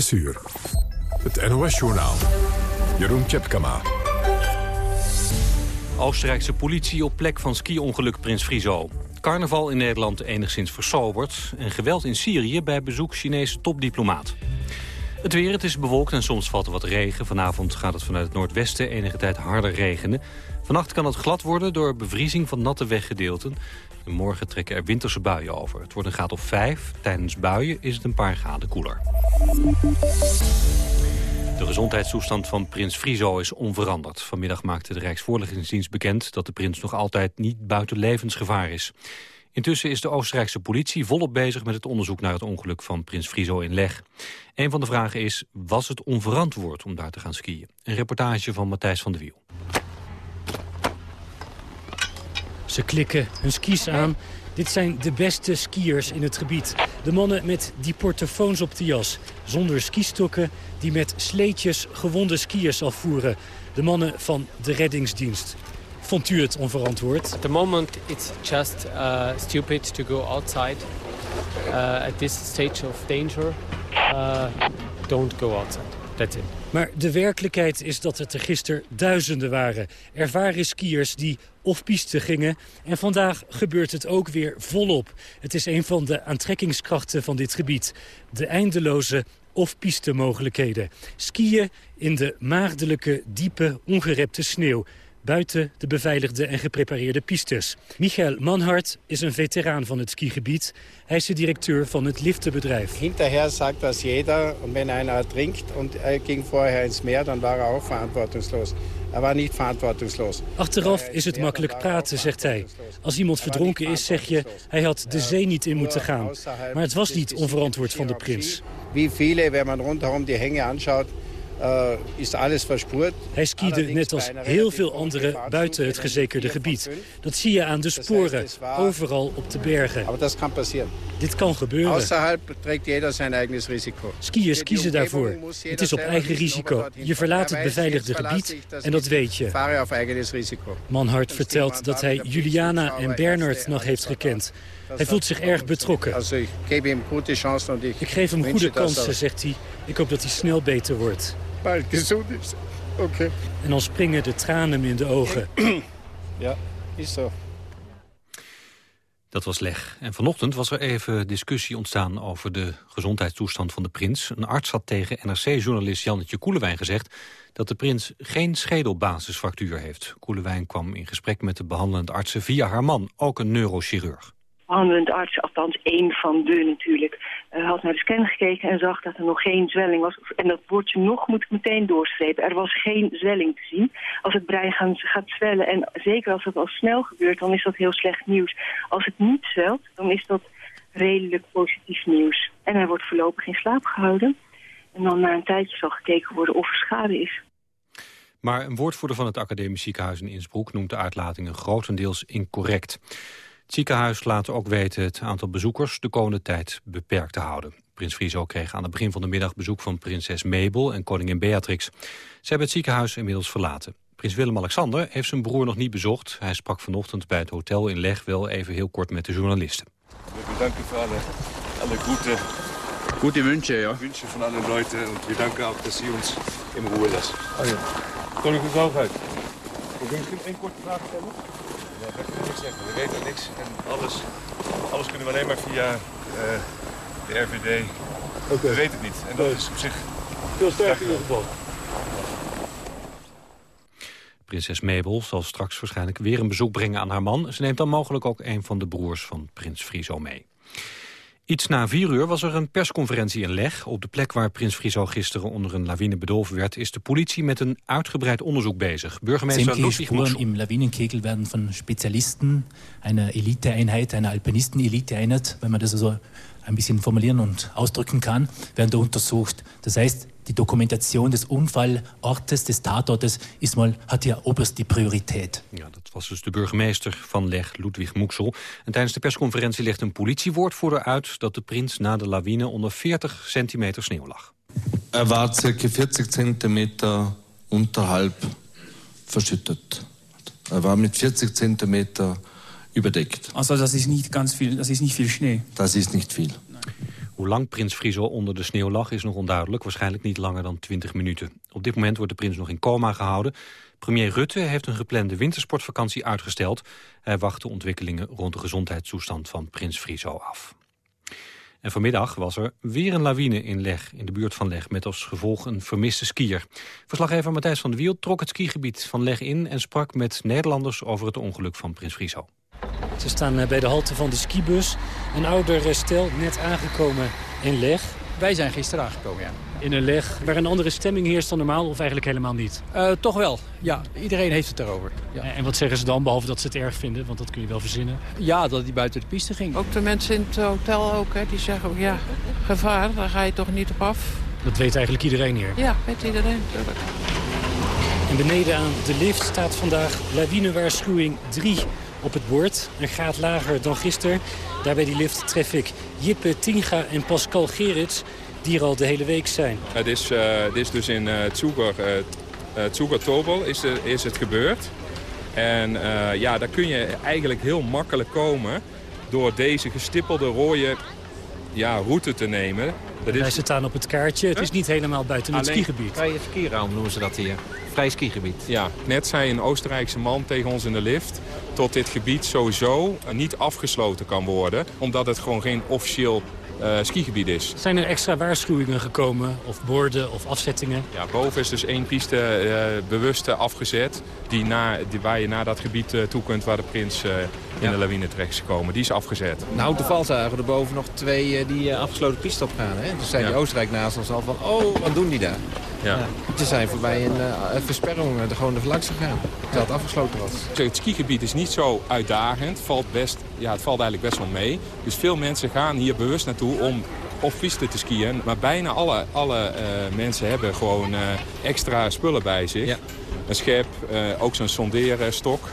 6 uur. Het NOS-journaal. Jeroen Tjepkama. Oostenrijkse politie op plek van ski-ongeluk Prins Frizo. Carnaval in Nederland enigszins versoberd. En geweld in Syrië bij bezoek Chinese topdiplomaat. Het weer, het is bewolkt en soms valt er wat regen. Vanavond gaat het vanuit het noordwesten enige tijd harder regenen. Vannacht kan het glad worden door bevriezing van natte weggedeelten. En morgen trekken er winterse buien over. Het wordt een graad of 5. Tijdens buien is het een paar graden koeler. De gezondheidstoestand van prins Friso is onveranderd. Vanmiddag maakte de Rijksvoorlichtingsdienst bekend... dat de prins nog altijd niet buiten levensgevaar is. Intussen is de Oostenrijkse politie volop bezig met het onderzoek naar het ongeluk van prins Friso in Leg. Een van de vragen is, was het onverantwoord om daar te gaan skiën? Een reportage van Matthijs van der Wiel. Ze klikken hun skis aan. Dit zijn de beste skiers in het gebied. De mannen met die portofoons op de jas. Zonder skistokken die met sleetjes gewonde skiers afvoeren. De mannen van de reddingsdienst. Vond u het onverantwoord? At the moment it's just uh, stupid to go outside. Uh, at this stage of danger, uh, don't go outside. Maar de werkelijkheid is dat het er gisteren duizenden waren. Ervaren skiers die of piste gingen. En vandaag gebeurt het ook weer volop. Het is een van de aantrekkingskrachten van dit gebied. De eindeloze of-piste mogelijkheden. Skiën in de maagdelijke, diepe, ongerepte sneeuw buiten de beveiligde en geprepareerde pistes. Michael Manhart is een veteraan van het skigebied. Hij is de directeur van het liftenbedrijf. Hinterher sagt das jeder. Und wenn einer ertrinkt und er ging vorher ins Meer, dan war er auch verantwortungslos. Hij was niet verantwoordungsloos. Achteraf is het makkelijk praten, zegt hij. Als iemand verdronken is, zeg je, hij had de zee niet in moeten gaan. Maar het was niet onverantwoord van de prins. Wie viele, wenn man rondom die Hänge anschaut, is alles verspoord. Hij skiede net als heel veel anderen buiten het gezekerde gebied. Dat zie je aan de sporen, overal op de bergen. Maar dat kan passeren. Dit kan gebeuren. Außerhalb trekt zijn eigen risico. Skiers kiezen daarvoor. Het is op eigen risico. Je verlaat het beveiligde gebied en dat weet je. Manhart vertelt dat hij Juliana en Bernard nog heeft gekend. Hij voelt zich erg betrokken. Ik geef hem goede kansen, zegt hij. Ik hoop dat hij snel beter wordt. Maar gezond is. Oké. En dan springen de tranen hem in de ogen. Ja, is zo. Dat was leg. En vanochtend was er even discussie ontstaan over de gezondheidstoestand van de prins. Een arts had tegen NRC-journalist Jannetje Koelewijn gezegd... dat de prins geen schedelbasisfractuur heeft. Koelewijn kwam in gesprek met de behandelende artsen via haar man, ook een neurochirurg behandelend arts, althans één van de natuurlijk, had naar de scan gekeken en zag dat er nog geen zwelling was. En dat woordje nog moet ik meteen doorstrepen. Er was geen zwelling te zien. Als het brein gaat zwellen en zeker als dat al snel gebeurt, dan is dat heel slecht nieuws. Als het niet zwelt, dan is dat redelijk positief nieuws. En hij wordt voorlopig in slaap gehouden. En dan na een tijdje zal gekeken worden of er schade is. Maar een woordvoerder van het academisch ziekenhuis in Innsbruck noemt de uitlatingen grotendeels incorrect. Het ziekenhuis laat ook weten het aantal bezoekers de komende tijd beperkt te houden. Prins Friso kreeg aan het begin van de middag bezoek van prinses Mabel en koningin Beatrix. Ze hebben het ziekenhuis inmiddels verlaten. Prins Willem-Alexander heeft zijn broer nog niet bezocht. Hij sprak vanochtend bij het hotel in Leg wel even heel kort met de journalisten. We bedanken voor alle, alle goede, goede wensen, ja. wensen van alle Leute. En we danken ook dat ze ons in Ruhe lassen. Oh ja. Koninklijke Hoogheid. Kun je één korte vraag stellen? Niks zeggen. We weten niks. En alles, alles kunnen we alleen maar via uh, de RVD. Okay. We weten het niet. En dat is op zich... Veel sterk in ieder geval. Prinses Mabel zal straks waarschijnlijk weer een bezoek brengen aan haar man. Ze neemt dan mogelijk ook een van de broers van prins Friso mee. Iets na vier uur was er een persconferentie in Leg. Op de plek waar prins Friso gisteren onder een lawine bedolven werd... is de politie met een uitgebreid onderzoek bezig. Burgemeester Ludwig Spuren im Lawinenkekel werden van Spezialisten, einer Eliteeinheit, einer Alpinisten-Eliteeinheit, wenn man das also ein bisschen formulieren und ausdrücken kann, werden da untersucht. Das heißt, die Dokumentation des Unfallortes, des Tatortes, ist mal, hat hier oberste Priorität. Ja, dat was dus de burgemeester van Leg, Ludwig Moeksel. En tijdens de persconferentie legt een politiewoordvoerder uit... dat de prins na de lawine onder 40 centimeter sneeuw lag. Er was circa 40 centimeter unterhalb verschüttet. Er war mit 40 centimeter überdeckt. Also das ist nicht ganz viel, das ist nicht viel Schnee. Das ist nicht viel. Hoe Hoe lang prins Friso onder de sneeuw lag is nog onduidelijk. Waarschijnlijk niet langer dan 20 minuten. Op dit moment wordt de prins nog in coma gehouden. Premier Rutte heeft een geplande wintersportvakantie uitgesteld. Hij wacht de ontwikkelingen rond de gezondheidstoestand van prins Friso af. En vanmiddag was er weer een lawine in Leg, in de buurt van Leg... met als gevolg een vermiste skier. Verslaggever Matthijs van der Wiel trok het skigebied van Leg in... en sprak met Nederlanders over het ongeluk van prins Friso. Ze staan eh, bij de halte van de skibus. Een ouder stel, net aangekomen in Leg. Wij zijn gisteren aangekomen, ja. In een leg waar een andere stemming heerst dan normaal of eigenlijk helemaal niet? Uh, toch wel, ja. Iedereen heeft het erover. Ja. En wat zeggen ze dan, behalve dat ze het erg vinden? Want dat kun je wel verzinnen. Ja, dat hij buiten de piste ging. Ook de mensen in het hotel ook, hè, die zeggen ook, ja, gevaar, daar ga je toch niet op af. Dat weet eigenlijk iedereen hier? Ja, weet iedereen natuurlijk. En beneden aan de lift staat vandaag lawinewaarschuwing 3 op het bord. Een graad lager dan gisteren. Daar bij die lift tref ik Jippe Tinga en Pascal Gerits die er al de hele week zijn. Het is, uh, het is dus in Zuger, uh, Zuger Tobel is, is het gebeurd. En ja, daar kun je eigenlijk heel makkelijk komen door deze gestippelde rode ja, route te nemen. Dat Wij zitten aan op het kaartje. Het is niet helemaal buiten het skigebied. Vrije skiraam noemen ze dat hier. Vrij skigebied. Ja, net zei een Oostenrijkse man tegen ons in de lift... tot dit gebied sowieso niet afgesloten kan worden... omdat het gewoon geen officieel uh, skigebied is. Zijn er extra waarschuwingen gekomen, of borden of afzettingen? Ja, boven is dus één piste uh, bewust afgezet... Die na, die, waar je naar dat gebied uh, toe kunt waar de prins in ja. de lawine terecht is gekomen. Die is afgezet. Nou, toevallig zagen er boven nog twee die afgesloten piste op gaan. Hè? Dus zei ja. die Oostenrijk naast ons al van, oh, wat doen die daar? Ja. ja. Ze zijn voorbij een uh, versperring er gewoon er langs gegaan. Terwijl het afgesloten was. Het skigebied is niet zo uitdagend. Valt best, ja, het valt eigenlijk best wel mee. Dus veel mensen gaan hier bewust naartoe om op piste te skiën. Maar bijna alle, alle uh, mensen hebben gewoon uh, extra spullen bij zich. Ja. Een schep, ook zo'n sondeerstok.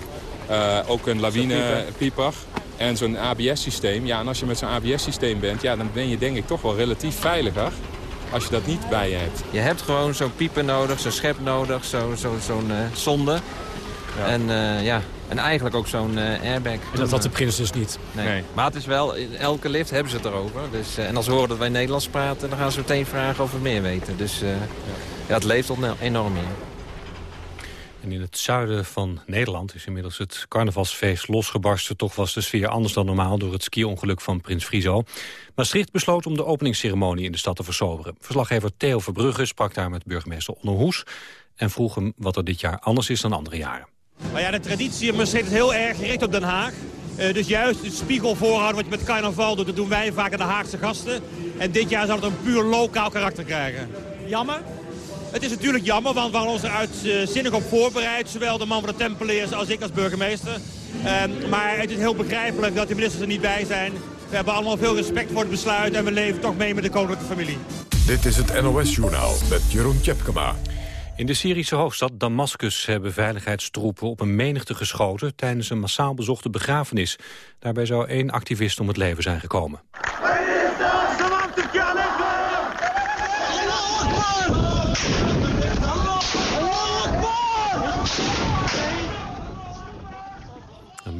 ook een lawinepieper. En zo'n ABS-systeem. Ja, en als je met zo'n ABS-systeem bent, ja, dan ben je denk ik toch wel relatief veiliger als je dat niet bij je hebt. Je hebt gewoon zo'n pieper nodig, zo'n schep nodig, zo'n zo, zo uh, zonde. Ja. En, uh, ja, en eigenlijk ook zo'n uh, airbag. En dat had de prins dus niet? Nee. nee. Maar het is wel, in elke lift hebben ze het erover. Dus, en als ze horen dat wij Nederlands praten, dan gaan ze meteen vragen of we meer weten. Dus ja. ja. het leeft enorm in. En in het zuiden van Nederland is inmiddels het carnavalsfeest losgebarsten. Toch was de sfeer anders dan normaal door het ski-ongeluk van Prins Frizo. Maastricht besloot om de openingsceremonie in de stad te versoberen. Verslaggever Theo Verbrugge sprak daar met burgemeester Onno Hoes... en vroeg hem wat er dit jaar anders is dan andere jaren. Maar ja, de traditie in Maastricht is heel erg gericht op Den Haag. Uh, dus juist het spiegel voorhouden wat je met carnaval doet... dat doen wij vaak aan de Haagse gasten. En dit jaar zal het een puur lokaal karakter krijgen. Jammer? Het is natuurlijk jammer, want we hadden ons er uitzinnig op voorbereid. Zowel de man van de Tempeliers als ik als burgemeester. Uh, maar het is heel begrijpelijk dat de ministers er niet bij zijn. We hebben allemaal veel respect voor het besluit en we leven toch mee met de koninklijke familie. Dit is het NOS-journaal met Jeroen Tjepkema. In de Syrische hoofdstad Damascus hebben veiligheidstroepen op een menigte geschoten tijdens een massaal bezochte begrafenis. Daarbij zou één activist om het leven zijn gekomen.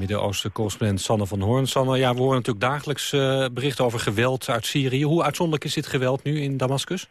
Midden-Oosten-correspondent Sanne van Hoorn. Sanne, ja, we horen natuurlijk dagelijks uh, berichten over geweld uit Syrië. Hoe uitzonderlijk is dit geweld nu in Damascus?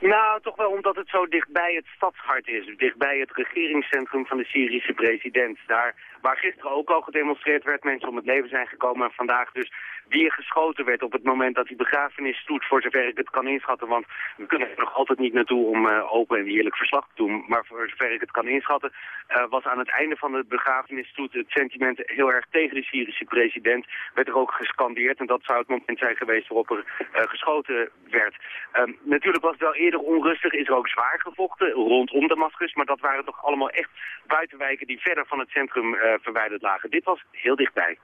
Nou, toch wel omdat het zo dichtbij het stadshart is. Dichtbij het regeringscentrum van de Syrische president. Daar waar gisteren ook al gedemonstreerd werd, mensen om het leven zijn gekomen. En vandaag dus weer geschoten werd op het moment dat die begrafenisstoet, voor zover ik het kan inschatten, want we kunnen er nog altijd niet naartoe om uh, open en eerlijk verslag te doen, maar voor zover ik het kan inschatten, uh, was aan het einde van de begrafenisstoet het sentiment heel erg tegen de Syrische president, werd er ook gescandeerd en dat zou het moment zijn geweest waarop er uh, geschoten werd. Um, natuurlijk was het wel eerder onrustig, is er ook zwaar gevochten rondom Damascus, maar dat waren toch allemaal echt buitenwijken die verder van het centrum verwijderd lagen. Dit was heel dichtbij.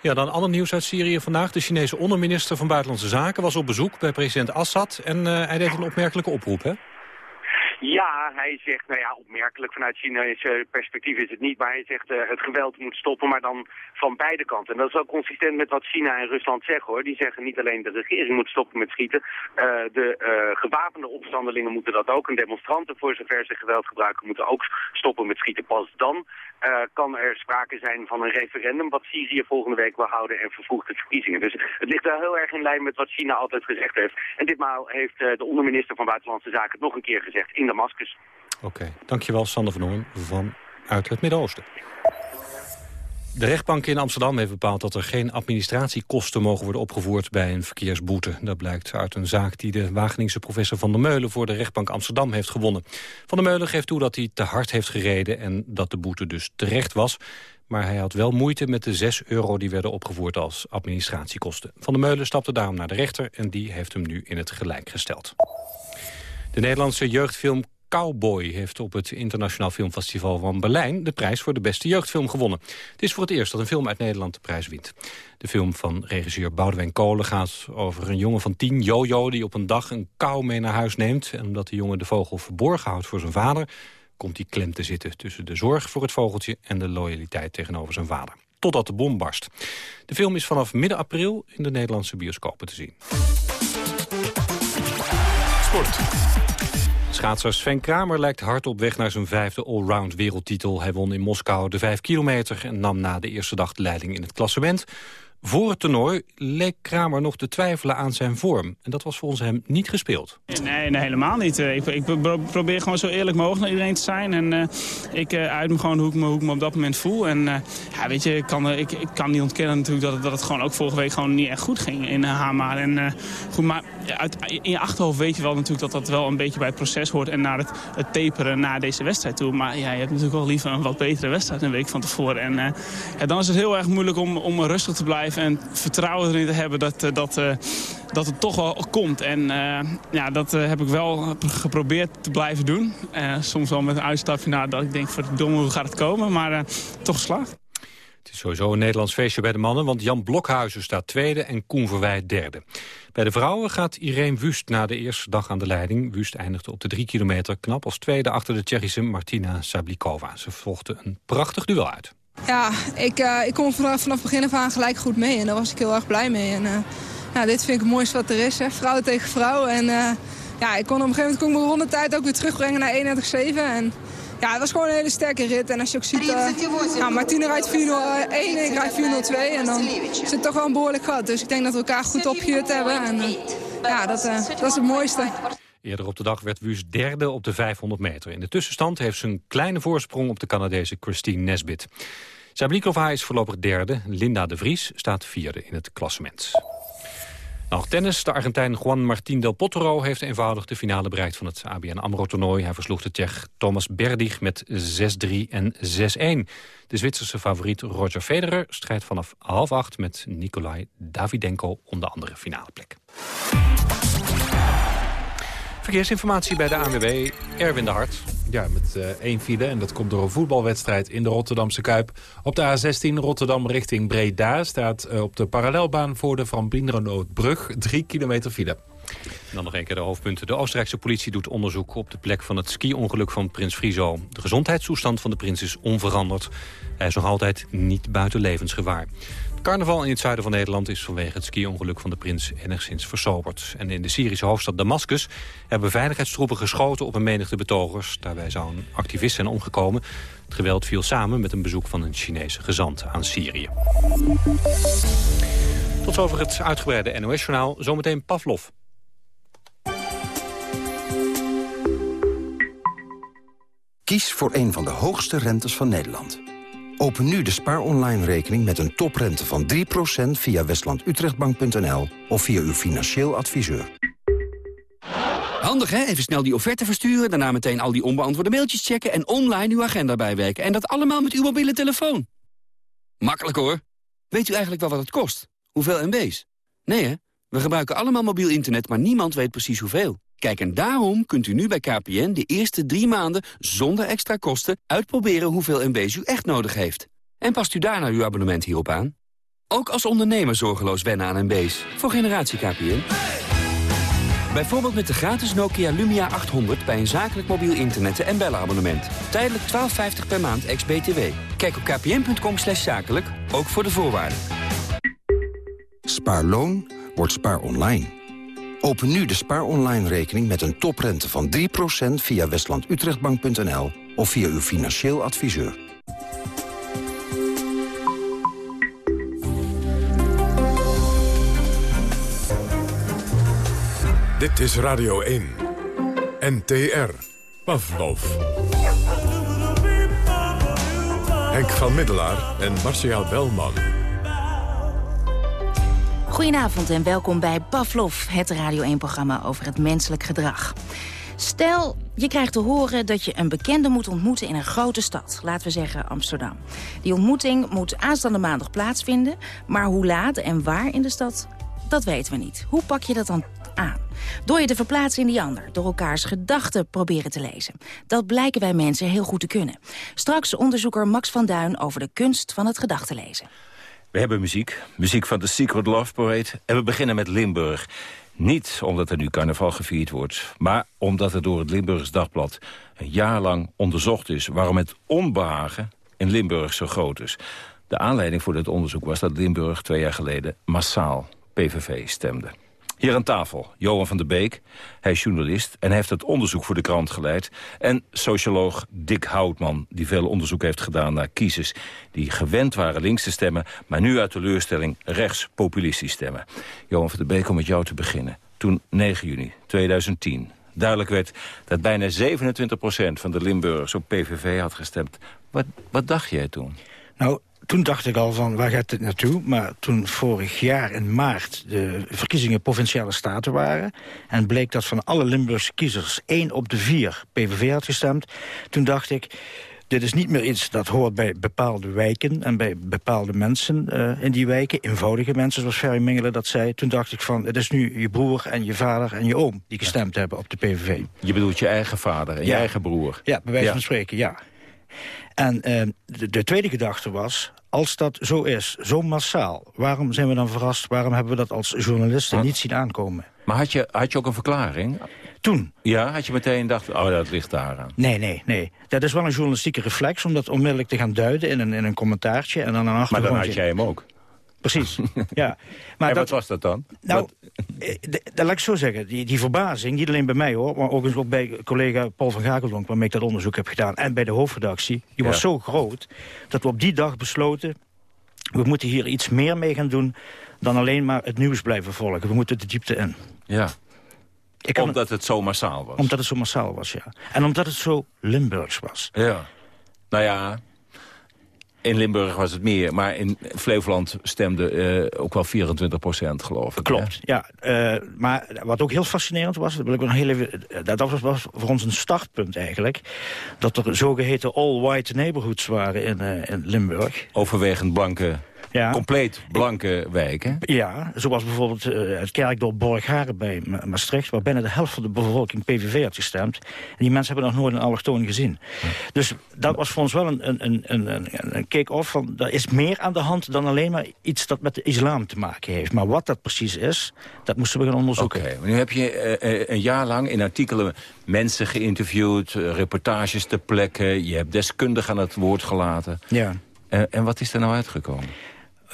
Ja, dan ander nieuws uit Syrië vandaag. De Chinese onderminister van Buitenlandse Zaken was op bezoek bij president Assad. En uh, hij deed een opmerkelijke oproep, hè? Ja, hij zegt, nou ja, opmerkelijk vanuit Chinese perspectief is het niet, maar hij zegt uh, het geweld moet stoppen, maar dan van beide kanten. En dat is ook consistent met wat China en Rusland zeggen hoor. Die zeggen niet alleen de regering moet stoppen met schieten, uh, de uh, gewapende opstandelingen moeten dat ook. En demonstranten, voor zover ze geweld gebruiken, moeten ook stoppen met schieten. Pas dan kan er sprake zijn van een referendum wat Syrië volgende week wil houden en vervroegde verkiezingen. Dus het ligt wel heel erg in lijn met wat China altijd gezegd heeft. En ditmaal heeft de onderminister van Buitenlandse Zaken het nog een keer gezegd Damascus. Oké, dankjewel Sander van Hoorn van uit het Midden-Oosten. De rechtbank in Amsterdam heeft bepaald dat er geen administratiekosten mogen worden opgevoerd bij een verkeersboete. Dat blijkt uit een zaak die de Wageningse professor Van der Meulen voor de rechtbank Amsterdam heeft gewonnen. Van der Meulen geeft toe dat hij te hard heeft gereden en dat de boete dus terecht was. Maar hij had wel moeite met de 6 euro die werden opgevoerd als administratiekosten. Van der Meulen stapte daarom naar de rechter en die heeft hem nu in het gelijk gesteld. De Nederlandse jeugdfilm Cowboy heeft op het Internationaal Filmfestival van Berlijn de prijs voor de beste jeugdfilm gewonnen. Het is voor het eerst dat een film uit Nederland de prijs wint. De film van regisseur Boudewijn Kolen gaat over een jongen van tien, Jojo, die op een dag een kou mee naar huis neemt. En omdat de jongen de vogel verborgen houdt voor zijn vader, komt hij klem te zitten tussen de zorg voor het vogeltje en de loyaliteit tegenover zijn vader. Totdat de bom barst. De film is vanaf midden april in de Nederlandse bioscopen te zien. Sport. Schaatser Sven Kramer lijkt hard op weg naar zijn vijfde allround wereldtitel. Hij won in Moskou de vijf kilometer en nam na de eerste dag de leiding in het klassement. Voor het toernooi leek Kramer nog te twijfelen aan zijn vorm. En dat was volgens hem niet gespeeld. Nee, nee helemaal niet. Ik, ik, probeer gewoon zo eerlijk mogelijk naar iedereen te zijn. En uh, ik uh, uit me gewoon hoe ik me, hoe ik me op dat moment voel. En ja, weet je, ik kan, ik, kan niet ontkennen natuurlijk dat het, dat het gewoon ook vorige week gewoon niet echt goed ging in Hama. En goed, maar uit, in je achterhoofd weet je wel natuurlijk dat dat wel een beetje bij het proces hoort. En naar het, het taperen na deze wedstrijd toe. Maar ja, je hebt natuurlijk wel liever een wat betere wedstrijd een week van tevoren. En ja, dan is het heel erg moeilijk om, om rustig te blijven en vertrouwen erin te hebben dat, eh, dat, eh, dat het toch wel komt. En eh, ja, dat heb ik wel geprobeerd te blijven doen. soms wel met een uitstapje naar dat ik denk, verdomme, hoe gaat het komen? Maar toch geslaagd. Het is sowieso een Nederlands feestje bij de mannen, want Jan Blokhuizen staat tweede en Koen Verwij derde. Bij de vrouwen gaat Irene Wust na de eerste dag aan de leiding. Wust eindigde op de drie kilometer knap als tweede achter de Tsjechische Martina Sablikova. Ze vochten een prachtig duel uit. Ja, ik, uh, ik kom vanaf, vanaf begin af aan gelijk goed mee en daar was ik heel erg blij mee. En, uh, dit vind ik het mooiste wat er is, hè. vrouw tegen vrouw. En uh, ja, ik kon op een gegeven moment kon ik mijn rondetijd ook weer terugbrengen naar 31,7. En ja, het was gewoon een hele sterke rit. En als je ook ziet, ja, Martine rijdt 4-0-1 en ik rijd 4-0-2. En dan het toch wel een behoorlijk gat. Dus ik denk dat we elkaar goed opgehuurd hebben. En ja, dat, dat is het mooiste. Eerder op de dag werd Wus derde op de 500 meter. In de tussenstand heeft ze een kleine voorsprong op de Canadese Christine Nesbit. Sablikova is voorlopig derde. Linda de Vries staat vierde in het klassement. Nog tennis. De Argentijn Juan Martín del Potro heeft eenvoudig de finale bereikt van het ABN AMRO-toernooi. Hij versloeg de Tsjech Thomas Berdig met 6-3 en 6-1. De Zwitserse favoriet Roger Federer strijdt vanaf half acht met Nikolai Davidenko om de andere finale plek. Verkeersinformatie bij de ANWB, Erwin de Hart. Ja, met uh, één file en dat komt door een voetbalwedstrijd in de Rotterdamse Kuip. Op de A16 Rotterdam richting Breda staat uh, op de parallelbaan voor de Van Brug 3 kilometer file. dan nog een keer de hoofdpunten. De Oostenrijkse politie doet onderzoek op de plek van het ski-ongeluk van prins Friso. De gezondheidstoestand van de prins is onveranderd. Hij is nog altijd niet buiten levensgevaar. Carnaval in het zuiden van Nederland is vanwege het ski-ongeluk van de prins enigszins versoberd. En in de Syrische hoofdstad Damascus hebben veiligheidstroepen geschoten op een menigte betogers. Daarbij zou een activist zijn omgekomen. Het geweld viel samen met een bezoek van een Chinese gezant aan Syrië. Tot over het uitgebreide NOS-journaal. Zometeen Pavlov. Kies voor een van de hoogste rentes van Nederland. Open nu de Spaar Online rekening met een toprente van 3% via westlandutrechtbank.nl of via uw financieel adviseur. Handig hè? Even snel die offerte versturen, daarna meteen al die onbeantwoorde mailtjes checken... en online uw agenda bijwerken. En dat allemaal met uw mobiele telefoon. Makkelijk hoor. Weet u eigenlijk wel wat het kost? Hoeveel MB's? Nee hè? We gebruiken allemaal mobiel internet, maar niemand weet precies hoeveel. Kijk, en daarom kunt u nu bij KPN de eerste drie maanden zonder extra kosten uitproberen hoeveel MB's u echt nodig heeft. En past u daarna uw abonnement hierop aan? Ook als ondernemer zorgeloos wennen aan MB's. Voor generatie KPN. Bijvoorbeeld met de gratis Nokia Lumia 800 bij een zakelijk mobiel internet- en bellenabonnement. Tijdelijk 12,50 per maand ex-BTW. Kijk op kpn.com slash zakelijk, ook voor de voorwaarden. Spaarloon wordt spaar online. Open nu de spaar online rekening met een toprente van 3% via westlandutrechtbank.nl of via uw financieel adviseur. Dit is Radio 1. NTR. Pavlov. Henk van Middelaar en Marcia Belman. Goedenavond en welkom bij Pavlov, het Radio 1-programma over het menselijk gedrag. Stel, je krijgt te horen dat je een bekende moet ontmoeten in een grote stad. Laten we zeggen Amsterdam. Die ontmoeting moet aanstaande maandag plaatsvinden. Maar hoe laat en waar in de stad, dat weten we niet. Hoe pak je dat dan aan? Door je te verplaatsen in die ander. Door elkaars gedachten proberen te lezen. Dat blijken wij mensen heel goed te kunnen. Straks onderzoeker Max van Duin over de kunst van het gedachtenlezen. We hebben muziek. Muziek van The Secret Love Parade. En we beginnen met Limburg. Niet omdat er nu carnaval gevierd wordt... maar omdat er door het Limburgs Dagblad een jaar lang onderzocht is... waarom het onbehagen in Limburg zo groot is. De aanleiding voor dit onderzoek was dat Limburg twee jaar geleden... massaal PVV stemde. Hier aan tafel, Johan van der Beek. Hij is journalist en heeft het onderzoek voor de krant geleid. En socioloog Dick Houtman, die veel onderzoek heeft gedaan naar kiezers... die gewend waren links te stemmen, maar nu uit teleurstelling rechts populistisch stemmen. Johan van der Beek, om met jou te beginnen. Toen 9 juni 2010 duidelijk werd dat bijna 27% van de Limburgers op PVV had gestemd. Wat, wat dacht jij toen? Nou, toen dacht ik al van, waar gaat dit naartoe? Maar toen vorig jaar in maart de verkiezingen Provinciale Staten waren... en bleek dat van alle Limburgse kiezers één op de vier PVV had gestemd... toen dacht ik, dit is niet meer iets dat hoort bij bepaalde wijken... en bij bepaalde mensen uh, in die wijken, eenvoudige mensen zoals Ferry Mingelen dat zei. Toen dacht ik van, het is nu je broer en je vader en je oom... die gestemd ja. hebben op de PVV. Je bedoelt je eigen vader en ja. je eigen broer? Ja, bij wijze van spreken, ja. En uh, de, de, tweede gedachte was, als dat zo is, zo massaal... waarom zijn we dan verrast? Waarom hebben we dat als journalisten niet zien aankomen? Maar had je, had je ook een verklaring? Toen? Ja, had je meteen gedacht, oh, dat ligt daar aan. Nee, nee, nee. Dat is wel een journalistieke reflex... om dat onmiddellijk te gaan duiden in een, in een commentaartje. En dan een maar dan had jij hem ook. Precies, ja. Maar en dat, wat was dat dan? Nou, dat laat ik zo zeggen. Die, die verbazing, niet alleen bij mij hoor... maar ook, ook bij collega Paul van Gakeldonk... waarmee ik dat onderzoek heb gedaan... en bij de hoofdredactie, die was zo groot... dat we op die dag besloten... we moeten hier iets meer mee gaan doen... dan alleen maar het nieuws blijven volgen. We moeten de diepte in. Ja, omdat het zo massaal was? Omdat het zo massaal was, ja. En omdat het zo Limburgs was. Ja. Nou ja, in Limburg was het meer, maar in Flevoland stemde uh, ook wel 24 procent, geloof ik. Klopt, ja. Uh, maar wat ook heel fascinerend was, dat, wil ik nog heel even, dat was, was voor ons een startpunt eigenlijk... dat er zogeheten all-white neighborhoods waren in, uh, in Limburg. Overwegend blanke ja. compleet blanke wijken. Ja, zoals bijvoorbeeld het kerkdorp Borgharen bij Maastricht... waar bijna de helft van de bevolking PVV had gestemd. En die mensen hebben nog nooit een allochtoon gezien. Dus dat was voor ons wel een, een, een, een, een kick-off van... er is meer aan de hand dan alleen maar iets dat met de islam te maken heeft. Maar wat dat precies is, dat moesten we gaan onderzoeken. Oké, nu heb je uh, een jaar lang in artikelen mensen geïnterviewd... reportages ter plekke, je hebt deskundigen aan het woord gelaten. Ja. en wat is er nou uitgekomen?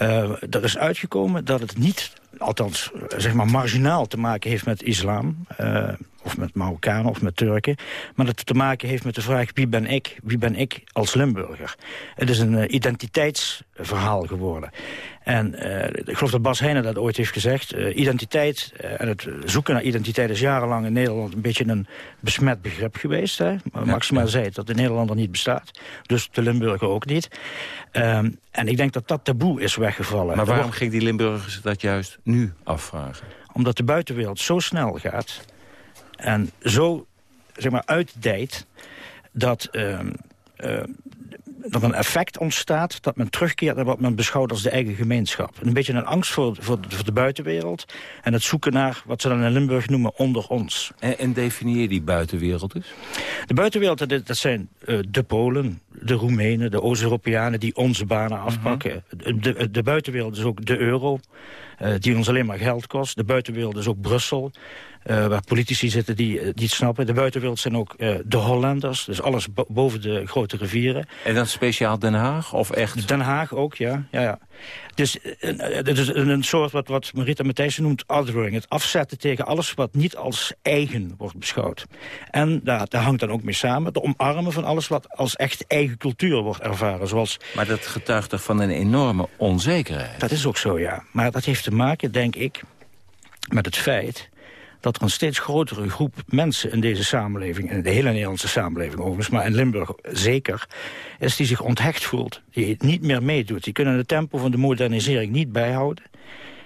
Uh, er is uitgekomen dat het niet, althans zeg maar marginaal te maken heeft met islam... Of met Marokkanen of met Turken... maar dat het te maken heeft met de vraag wie ben ik, wie ben ik als Limburger. Het is een uh, identiteitsverhaal geworden. En uh, ik geloof dat Bas Heijnen dat ooit heeft gezegd. Uh, identiteit uh, en het zoeken naar identiteit is jarenlang in Nederland... een beetje een besmet begrip geweest. Hè? Maxima ja. zei het, dat de Nederlander niet bestaat. Dus de Limburger ook niet. Um, en ik denk dat dat taboe is weggevallen. Maar waarom ging die Limburgers dat juist nu afvragen? Omdat de buitenwereld zo snel gaat... en zo zeg maar, uitdijt... dat... Uh, uh, dat een effect ontstaat dat men terugkeert naar wat men beschouwt als de eigen gemeenschap. Een beetje een angst voor, voor, de, voor de buitenwereld en het zoeken naar wat ze dan in Limburg noemen onder ons. En, en definieer die buitenwereld dus? De buitenwereld, dat, dat zijn uh, de Polen, de Roemenen, de Oost-Europeanen... die onze banen afpakken. de, de, buitenwereld is ook de euro, die ons alleen maar geld kost. De buitenwereld is ook Brussel. Uh, waar politici zitten die, die het snappen. De buitenwereld zijn ook uh, de Hollanders. Dus alles boven de grote rivieren. En dan speciaal Den Haag? Of echt? Den Haag ook, ja. ja, ja. Dus het is een, soort wat, wat Marita Matthijssen noemt othering. Het afzetten tegen alles wat niet als eigen wordt beschouwd. En daar, daar hangt dan ook mee samen het omarmen van alles wat als echt eigen cultuur wordt ervaren. Zoals... Maar dat getuigt toch van een enorme onzekerheid? Dat is ook zo, ja. Maar dat heeft te maken, denk ik, met het feit dat er een steeds grotere groep mensen in deze samenleving... in de hele Nederlandse samenleving overigens, maar in Limburg zeker... is die zich onthecht voelt, die niet meer meedoet. Die kunnen het tempo van de modernisering niet bijhouden.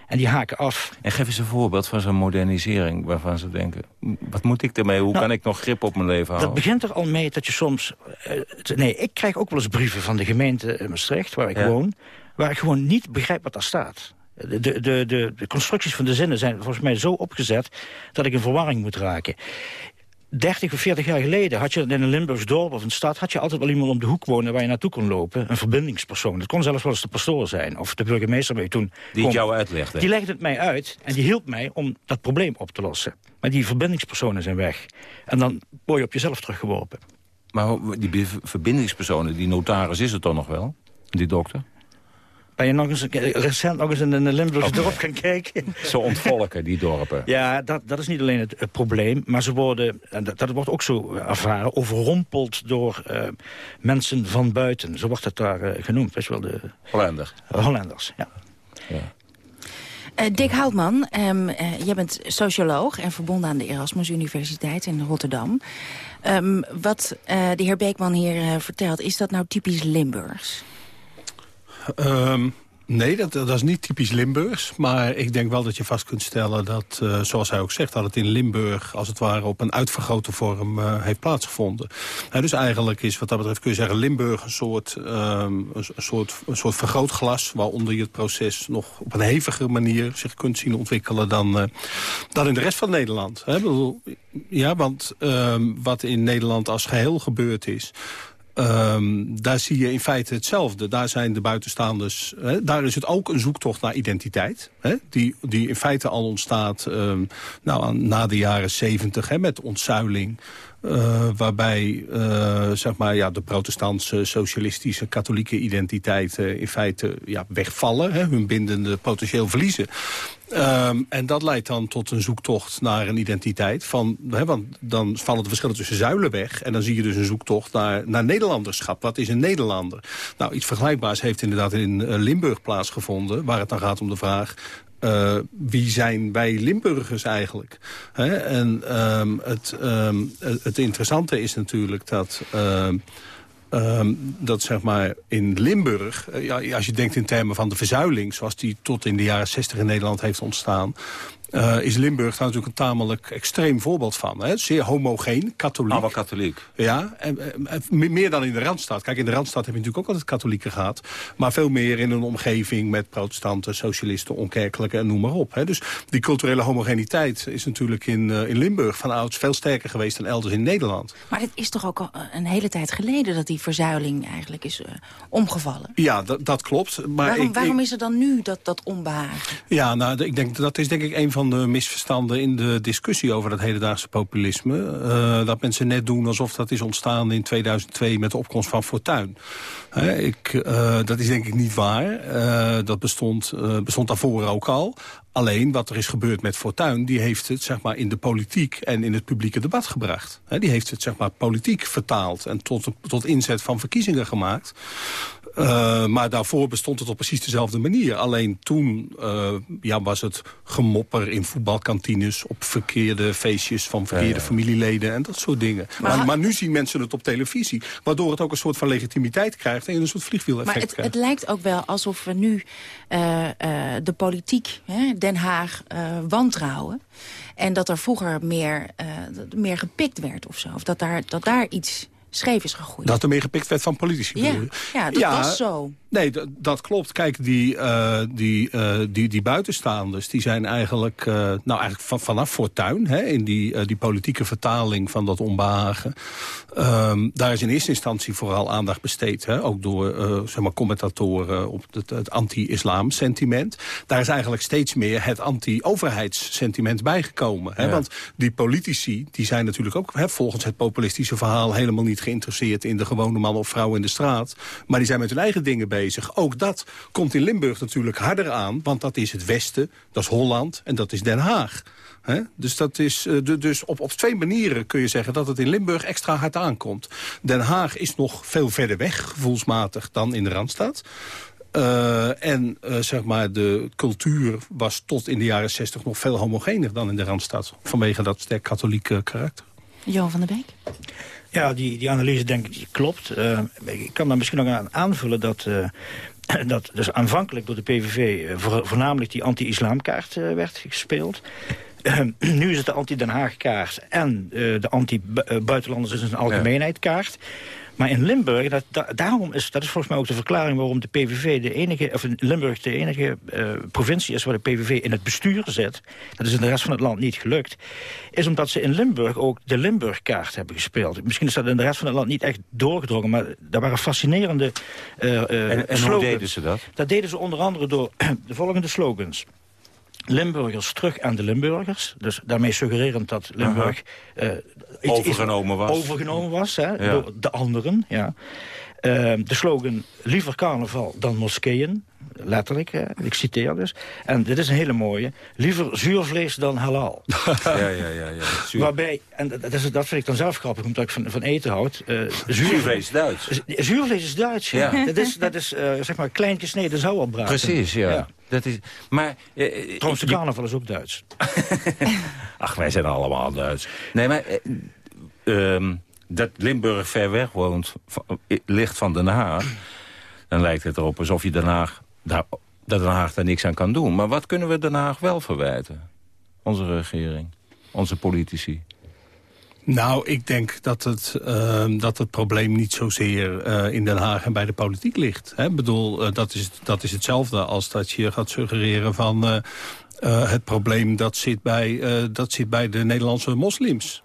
En die haken af. En geef eens een voorbeeld van zo'n modernisering waarvan ze denken... wat moet ik ermee? Hoe nou, kan ik nog grip op mijn leven houden? Dat begint er al mee dat je soms... Uh, nee, ik krijg ook wel eens brieven van de gemeente Maastricht, waar ik woon... waar ik gewoon niet begrijp wat daar staat. De, de, de, de constructies van de zinnen zijn volgens mij zo opgezet... dat ik in verwarring moet raken. 30 of 40 jaar geleden had je in een Limburgs dorp of een stad... had je altijd wel iemand om de hoek wonen waar je naartoe kon lopen. Een verbindingspersoon. Dat kon zelfs wel eens de pastoor zijn. Of de burgemeester je toen... Die het jou uitlegde. Die legde het mij uit en die hielp mij om dat probleem op te lossen. Maar die verbindingspersonen zijn weg. En dan word je op jezelf teruggeworpen. Maar die verbindingspersonen, die notaris is het toch nog wel? Die dokter? Ben je nog eens, recent nog eens in een Limburgse oh. dorp gaan kijken? Zo ontvolken, die dorpen. Ja, dat, dat is niet alleen het, probleem. Maar ze worden, en dat, dat, wordt ook zo ervaren, overrompeld door uh, mensen van buiten. Zo wordt het daar uh, genoemd. Weet je wel, de Hollander. Hollanders, ja. ja. Uh, Dick Houtman, um, jij bent socioloog en verbonden aan de Erasmus Universiteit in Rotterdam. Um, wat de heer Beekman hier vertelt, is dat nou typisch Limburgs? Um, nee, dat, dat is niet typisch Limburgs. Maar ik denk wel dat je vast kunt stellen dat, uh, zoals hij ook zegt... dat het in Limburg als het ware op een uitvergrote vorm uh, heeft plaatsgevonden. Uh, dus eigenlijk is wat dat betreft kun je zeggen... Limburg een soort, um, een, soort, een soort vergrootglas... waaronder je het proces nog op een hevigere manier zich kunt zien ontwikkelen... dan, dan in de rest van Nederland. Hè? Ja, want um, wat in Nederland als geheel gebeurd is... Um, daar zie je in feite hetzelfde. Daar zijn de buitenstaanders... Hè, daar is het ook een zoektocht naar identiteit. Hè, die, die in feite al ontstaat um, nou, na de jaren zeventig met ontzuiling. Uh, waarbij uh, zeg maar, ja, de protestantse, socialistische, katholieke identiteiten in feite ja, wegvallen. Hè, hun bindende potentieel verliezen. Um, en dat leidt dan tot een zoektocht naar een identiteit. Van, hè, want dan vallen de verschillen tussen zuilen weg. En dan zie je dus een zoektocht naar, naar Nederlanderschap. Wat is een Nederlander? Nou, iets vergelijkbaars heeft inderdaad in Limburg plaatsgevonden. Waar het dan gaat om de vraag... Uh, wie zijn wij Limburgers eigenlijk? Hè? En um, het, um, het interessante is natuurlijk dat... Um, dat zeg maar in Limburg, uh, ja, als je denkt in termen van de verzuiling... zoals die tot in de jaren 60 in Nederland heeft ontstaan... Uh, is Limburg daar natuurlijk een tamelijk extreem voorbeeld van. Hè? Zeer homogeen, katholiek. Allemaal katholiek. Ja, en, en, meer dan in de Randstad. Kijk, in de Randstad heb je natuurlijk ook altijd katholieken gehad. Maar veel meer in een omgeving met protestanten, socialisten, onkerkelijke en noem maar op. Hè? Dus die culturele homogeniteit is natuurlijk in, uh, in Limburg van ouds veel sterker geweest dan elders in Nederland. Maar het is toch ook al een hele tijd geleden dat die verzuiling eigenlijk is uh, omgevallen? Ja, dat klopt. Maar waarom, ik, waarom is er dan nu dat, dat onbehagen? Ja, nou, ik denk, dat is denk ik een van de misverstanden in de discussie over het hedendaagse populisme. Uh, dat mensen net doen alsof dat is ontstaan in 2002 met de opkomst van Fortuin. Ik, uh, dat is denk ik niet waar. dat bestond, bestond daarvoor ook al. Alleen wat er is gebeurd met Fortuin, die heeft het zeg maar, in de politiek en in het publieke debat gebracht. die heeft het zeg maar, politiek vertaald en tot, tot inzet van verkiezingen gemaakt. Uh, maar daarvoor bestond het op precies dezelfde manier. Alleen toen uh, ja, was het gemopper in voetbalkantines... op verkeerde feestjes van verkeerde ja, ja. familieleden en dat soort dingen. Maar, maar, maar, nu zien mensen het op televisie. Waardoor het ook een soort van legitimiteit krijgt... en een soort vliegwiel-effect Maar het, het, lijkt ook wel alsof we nu uh, de politiek, hè, Den Haag, wantrouwen. En dat er vroeger meer, meer gepikt werd of zo. Of dat daar, dat daar iets scheef is gegroeid. Dat er meer gepikt werd van politici. Ja, bedoel je? ja dat was zo. Nee, dat klopt. Kijk, die, uh, die, uh, die, die buitenstaanders die zijn eigenlijk, uh, nou eigenlijk van, vanaf Fortuin... Hè, in die, die politieke vertaling van dat onbehagen... Um, daar is in eerste instantie vooral aandacht besteed. Hè, ook door zeg maar commentatoren op het, het anti-islam sentiment. Daar is eigenlijk steeds meer het anti-overheidssentiment bijgekomen. Hè, ja. Want die politici die zijn natuurlijk ook hè, volgens het populistische verhaal... helemaal niet geïnteresseerd in de gewone man of vrouw in de straat. Maar die zijn met hun eigen dingen bezig. Ook dat komt in Limburg natuurlijk harder aan. Want dat is het Westen, dat is Holland en dat is Den Haag. Dus, dat is, de, dus op, op twee manieren kun je zeggen dat het in Limburg extra hard aankomt. Den Haag is nog veel verder weg, gevoelsmatig, dan in de Randstad. Uh, en uh, zeg maar de cultuur was tot in de jaren 60 nog veel homogener dan in de Randstad. Vanwege dat sterk katholieke karakter. Johan van der Beek? Ja, die, die analyse denk ik klopt. Uh, ik kan daar misschien nog aan aanvullen dat... Uh, dat dus aanvankelijk door de PVV uh, voornamelijk die anti-islamkaart werd gespeeld. nu is het de anti-Den Haag kaart en de anti-buitenlanders is een algemeenheid kaart. Maar in Limburg, dat, daarom is, dat is volgens mij ook de verklaring... waarom de PVV de enige, of Limburg de enige uh, provincie is... waar de PVV in het bestuur zit. Dat is in de rest van het land niet gelukt. Is omdat ze in Limburg ook de Limburgkaart hebben gespeeld. Misschien is dat in de rest van het land niet echt doorgedrongen... maar daar waren fascinerende uh, uh, en, en hoe deden ze dat? Dat deden ze onder andere door de volgende slogans. Limburgers terug aan de Limburgers. Dus daarmee suggererend dat Limburg... Uh, overgenomen was. Overgenomen was, hè, door de anderen. Ja. Uh, de slogan liever carnaval dan moskeeën. Letterlijk, hè. ik citeer dus. En dit is een hele mooie. Liever zuurvlees dan halal. ja, ja, ja. ja. Zuur. Waarbij, en dat, is, dat vind ik dan zelf grappig, omdat ik van, van eten houd. Uh, zuurvlees is Duits. Zuurvlees is Duits, ja. ja. Dat is, dat is uh, zeg maar klein gesneden zouwelbraad. Precies, ja. ja. Dat is, maar, uh, Trouwens, de carnaval is ook Duits. Ach, wij zijn allemaal Duits. Nee, maar... Um, dat Limburg ver weg woont, ligt van Den Haag... dan lijkt het erop alsof je Den Haag, daar, dat Den Haag daar niks aan kan doen. Maar wat kunnen we Den Haag wel verwijten? Onze regering, onze politici. Nou, ik denk dat het, uh, dat het probleem niet zozeer uh, in Den Haag en bij de politiek ligt. Ik bedoel, uh, dat, is, dat is hetzelfde als dat je gaat suggereren van... het probleem dat zit, bij, dat zit bij de Nederlandse moslims.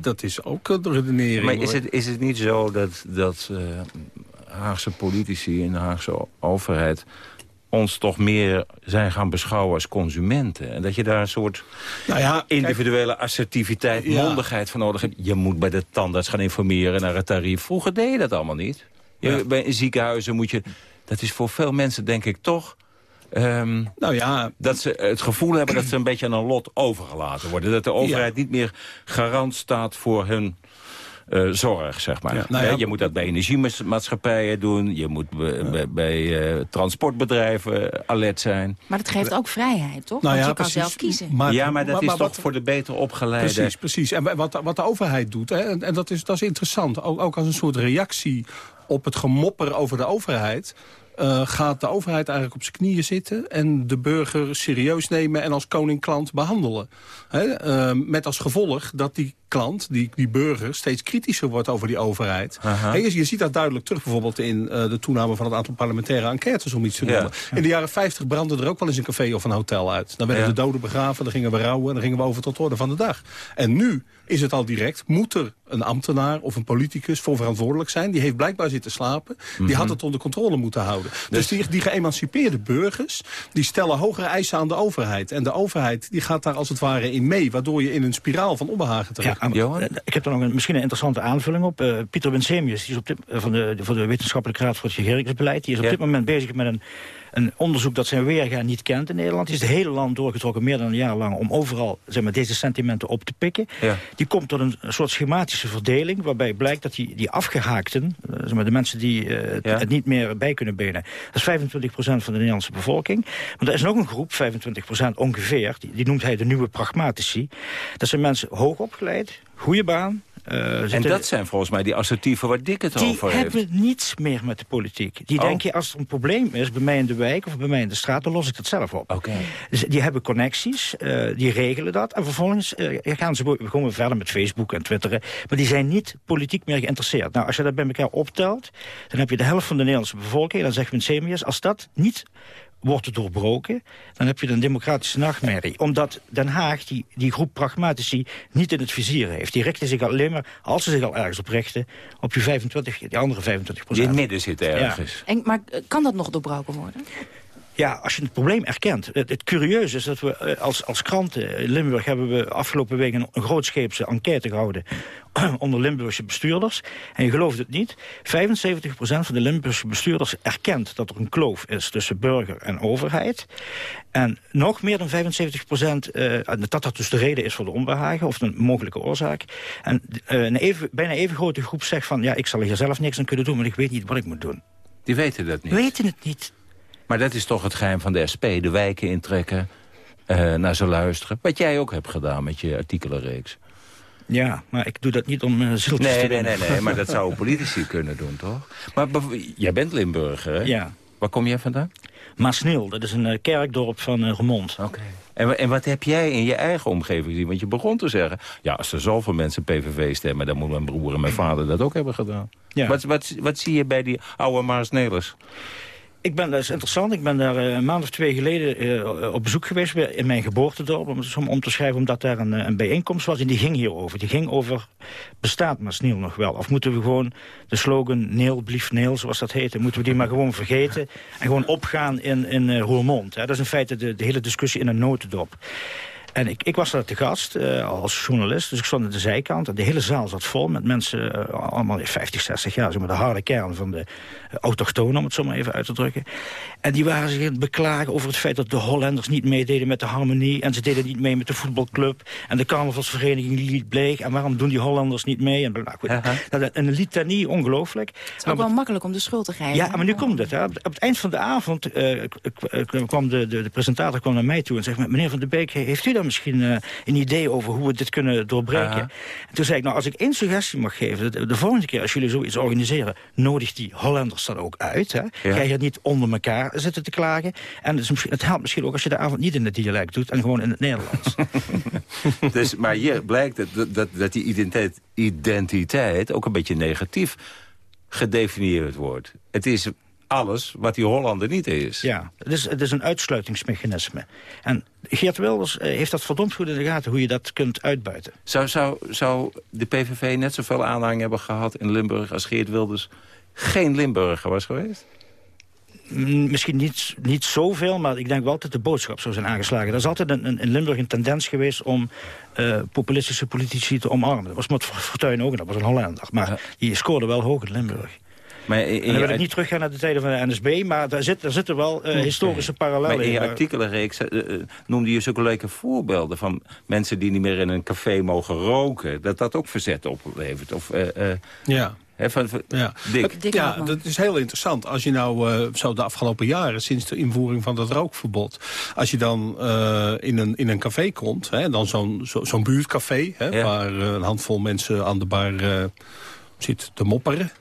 Dat is ook een redenering. Maar is het, is het niet zo dat, dat uh, Haagse politici en de Haagse overheid ons toch meer zijn gaan beschouwen als consumenten. En dat je daar een soort nou ja, individuele kijk, assertiviteit, ja. mondigheid van nodig hebt. Je moet bij de tandarts gaan informeren naar het tarief. Vroeger deed je dat allemaal niet. Ja. Bij ziekenhuizen moet je... Dat is voor veel mensen denk ik toch... Um, nou ja, dat ze het gevoel hebben dat ze een beetje aan een lot overgelaten worden. Dat de overheid ja. niet meer garant staat voor hun uh, zorg, zeg maar. Ja, nou ja, je moet dat bij energiemaatschappijen doen. Je moet bij, bij uh, transportbedrijven alert zijn. Maar dat geeft ook vrijheid, toch? Nou Want je precies. kan zelf kiezen. Maar, ja, maar dat maar, is maar toch wat, voor de beter opgeleide... Precies, precies. En wat, wat de overheid doet, hè, en, en dat, is, dat is interessant. Ook, ook als een soort reactie op het gemopper over de overheid... Uh, gaat de overheid eigenlijk op zijn knieën zitten... en de burger serieus nemen en als koning-klant behandelen. He, uh, met als gevolg dat die klant, die, die burger, steeds kritischer wordt over die overheid. He, je, je, ziet dat duidelijk terug bijvoorbeeld in uh, de toename van het aantal parlementaire enquêtes, om iets te noemen. Ja. In de jaren 50 brandde er ook wel eens een café of een hotel uit. Dan werden ja. de doden begraven, dan gingen we rouwen en dan gingen we over tot orde van de dag. En nu is het al direct, moet er een ambtenaar of een politicus voor verantwoordelijk zijn. Die heeft blijkbaar zitten slapen. Die mm -hmm. had het onder controle moeten houden. Dus, dus die, die geëmancipeerde burgers, die stellen hogere eisen aan de overheid. En de overheid die gaat daar als het ware in mee. Waardoor je in een spiraal van onbehagen terecht ja, Johan? Ik heb er nog een, misschien een interessante aanvulling op. Uh, Pieter Bensemius, die is op dit, uh, van, de, van de Wetenschappelijke Raad voor het Regeringsbeleid... die is op ja. dit moment bezig met een een onderzoek dat zijn weerga niet kent in Nederland. Die is het hele land doorgetrokken, meer dan een jaar lang... om overal zeg maar, deze sentimenten op te pikken. Ja. Die komt tot een soort verdeling... waarbij blijkt dat die, die afgehaakten... zeg maar, de mensen die uh, het, ja. het, niet meer bij kunnen benen... dat is 25% van de Nederlandse bevolking. Maar er is nog een groep, 25% ongeveer... Die, die noemt hij de nieuwe pragmatici. Dat zijn mensen hoog opgeleid, goede baan... Uh, Uh, en dat zijn volgens mij die assertieven waar Dick het over heeft. Die hebben niets meer met de politiek. Die oh. denken, als er een probleem is bij mij in de wijk of bij mij in de straat... dan los ik dat zelf op. Okay. Dus die hebben connecties, uh, die regelen dat. En vervolgens uh, gaan ze gewoon verder met Facebook en Twitteren. Maar die zijn niet politiek meer geïnteresseerd. Nou, als je dat bij elkaar optelt... dan heb je de helft van de Nederlandse bevolking... dan zegt men Semius, als dat niet wordt doorbroken, dan heb je een democratische nachtmerrie. Omdat Den Haag die, die groep pragmatici niet in het vizier heeft. Die richten zich alleen maar, als ze zich al ergens op richten, op die, 25, die andere 25 procent. Die in het midden zitten ergens. En, maar kan dat nog doorbroken worden? Ja, als je het probleem erkent. Het, het curieuze is dat we eh, als, als kranten... In Limburg hebben we afgelopen week een, een grootscheepse enquête gehouden... onder Limburgse bestuurders. En je gelooft het niet, 75% van de Limburgse bestuurders erkent... dat er een kloof is tussen burger en overheid. En nog meer dan 75% uh, dat dat dus de reden is voor de onbehagen... of een mogelijke oorzaak. En uh, een even, bijna even grote groep zegt van... ja, ik zal hier zelf niks aan kunnen doen... maar ik weet niet wat ik moet doen. Die weten dat niet? Weten het niet. Maar dat is toch het geheim van de SP, de wijken intrekken, uh, naar ze luisteren. Wat jij ook hebt gedaan met je artikelenreeks. Ja, maar ik doe dat niet om uh, nee, te nee, nee, nee, nee, maar dat zouden politici kunnen doen, toch? Maar jij bent Limburger, hè? Ja. Waar kom jij vandaan? Maasnil, dat is een uh, kerkdorp van uh, Remond. Oké. En, en, wat heb jij in je eigen omgeving gezien? Want je begon te zeggen, ja, als er zoveel mensen PVV stemmen... dan moet mijn broer en mijn vader dat ook hebben gedaan. Ja. Wat, wat, wat zie je bij die oude Maasnelers? Ik ben, dat is interessant, ik ben daar uh, een maand of twee geleden uh, op bezoek geweest in mijn geboortedorp. Om, om te schrijven, omdat daar een, een bijeenkomst was en die ging hierover. Die ging over, bestaat Maasniel nog wel? Of moeten we gewoon de slogan Neel, blief Neel, zoals dat heette, moeten we die maar gewoon vergeten en gewoon opgaan in, in Roermond? Dat is in feite de, de hele discussie in een notendop. En ik, ik was daar te gast uh, als journalist, dus ik stond aan de zijkant. En de hele zaal zat vol met mensen, uh, allemaal 50, 60 jaar, zeg maar de harde kern van de uh, autochtonen, om het zo maar even uit te drukken. En die waren zich aan het beklagen over het feit dat de Hollanders niet meededen met de harmonie. En ze deden niet mee met de voetbalclub. En de carnavalsvereniging liet bleek. En waarom doen die Hollanders niet mee? En, nou, goed, uh -huh. Een litanie, ongelooflijk. Het is ook wel makkelijk om de schuld te geven. Ja, maar nu komt het. Hè. Op het eind van de avond kwam de, de, de, presentator kwam naar mij toe en zegt... meneer Van der Beek, heeft u misschien uh, een idee over hoe we dit kunnen doorbreken? Uh -huh. En toen zei ik, nou, als ik één suggestie mag geven... De, de, volgende keer als jullie zoiets organiseren... nodig die Hollanders dan ook uit. Hè? Ja. Ga je niet onder elkaar zitten te klagen. En het, is, het helpt misschien ook als je de avond niet in het dialect doet... en gewoon in het Nederlands. dus, maar hier blijkt dat, dat, dat die identiteit, identiteit ook een beetje negatief gedefinieerd wordt. Het is alles wat die Hollander niet is. Ja, het is, het is een uitsluitingsmechanisme. En Geert Wilders eh, heeft dat verdomd goed in de gaten... hoe je dat kunt uitbuiten. Zou, zou, zou de PVV net zoveel aanhang hebben gehad in Limburg... als Geert Wilders geen Limburger was geweest? Misschien niet, niet zoveel, maar ik denk wel dat de boodschap zou zijn aangeslagen. Er is altijd een, in Limburg een tendens geweest om uh, populistische politici te omarmen. Dat was met Fortuyn ook, dat was een Hollander. Maar ja. die scoorde wel hoog in Limburg. Maar in, in en dan wil ik niet teruggaan naar de tijden van de NSB... maar daar, zit, daar zitten wel uh, historische parallellen maar in. je artikelenreeks uh, noemde je zulke leuke voorbeelden... van mensen die niet meer in een café mogen roken. Dat dat ook verzet oplevert. Of, ja. He, van, van, ja. Dick. ja, dat is heel interessant. Als je nou uh, zo de afgelopen jaren, sinds de invoering van dat rookverbod... als je dan uh, in, een, in een café komt, hè, dan zo'n zo, zo'n buurtcafé... Hè, ja. waar uh, een handvol mensen aan de bar zit te mopperen...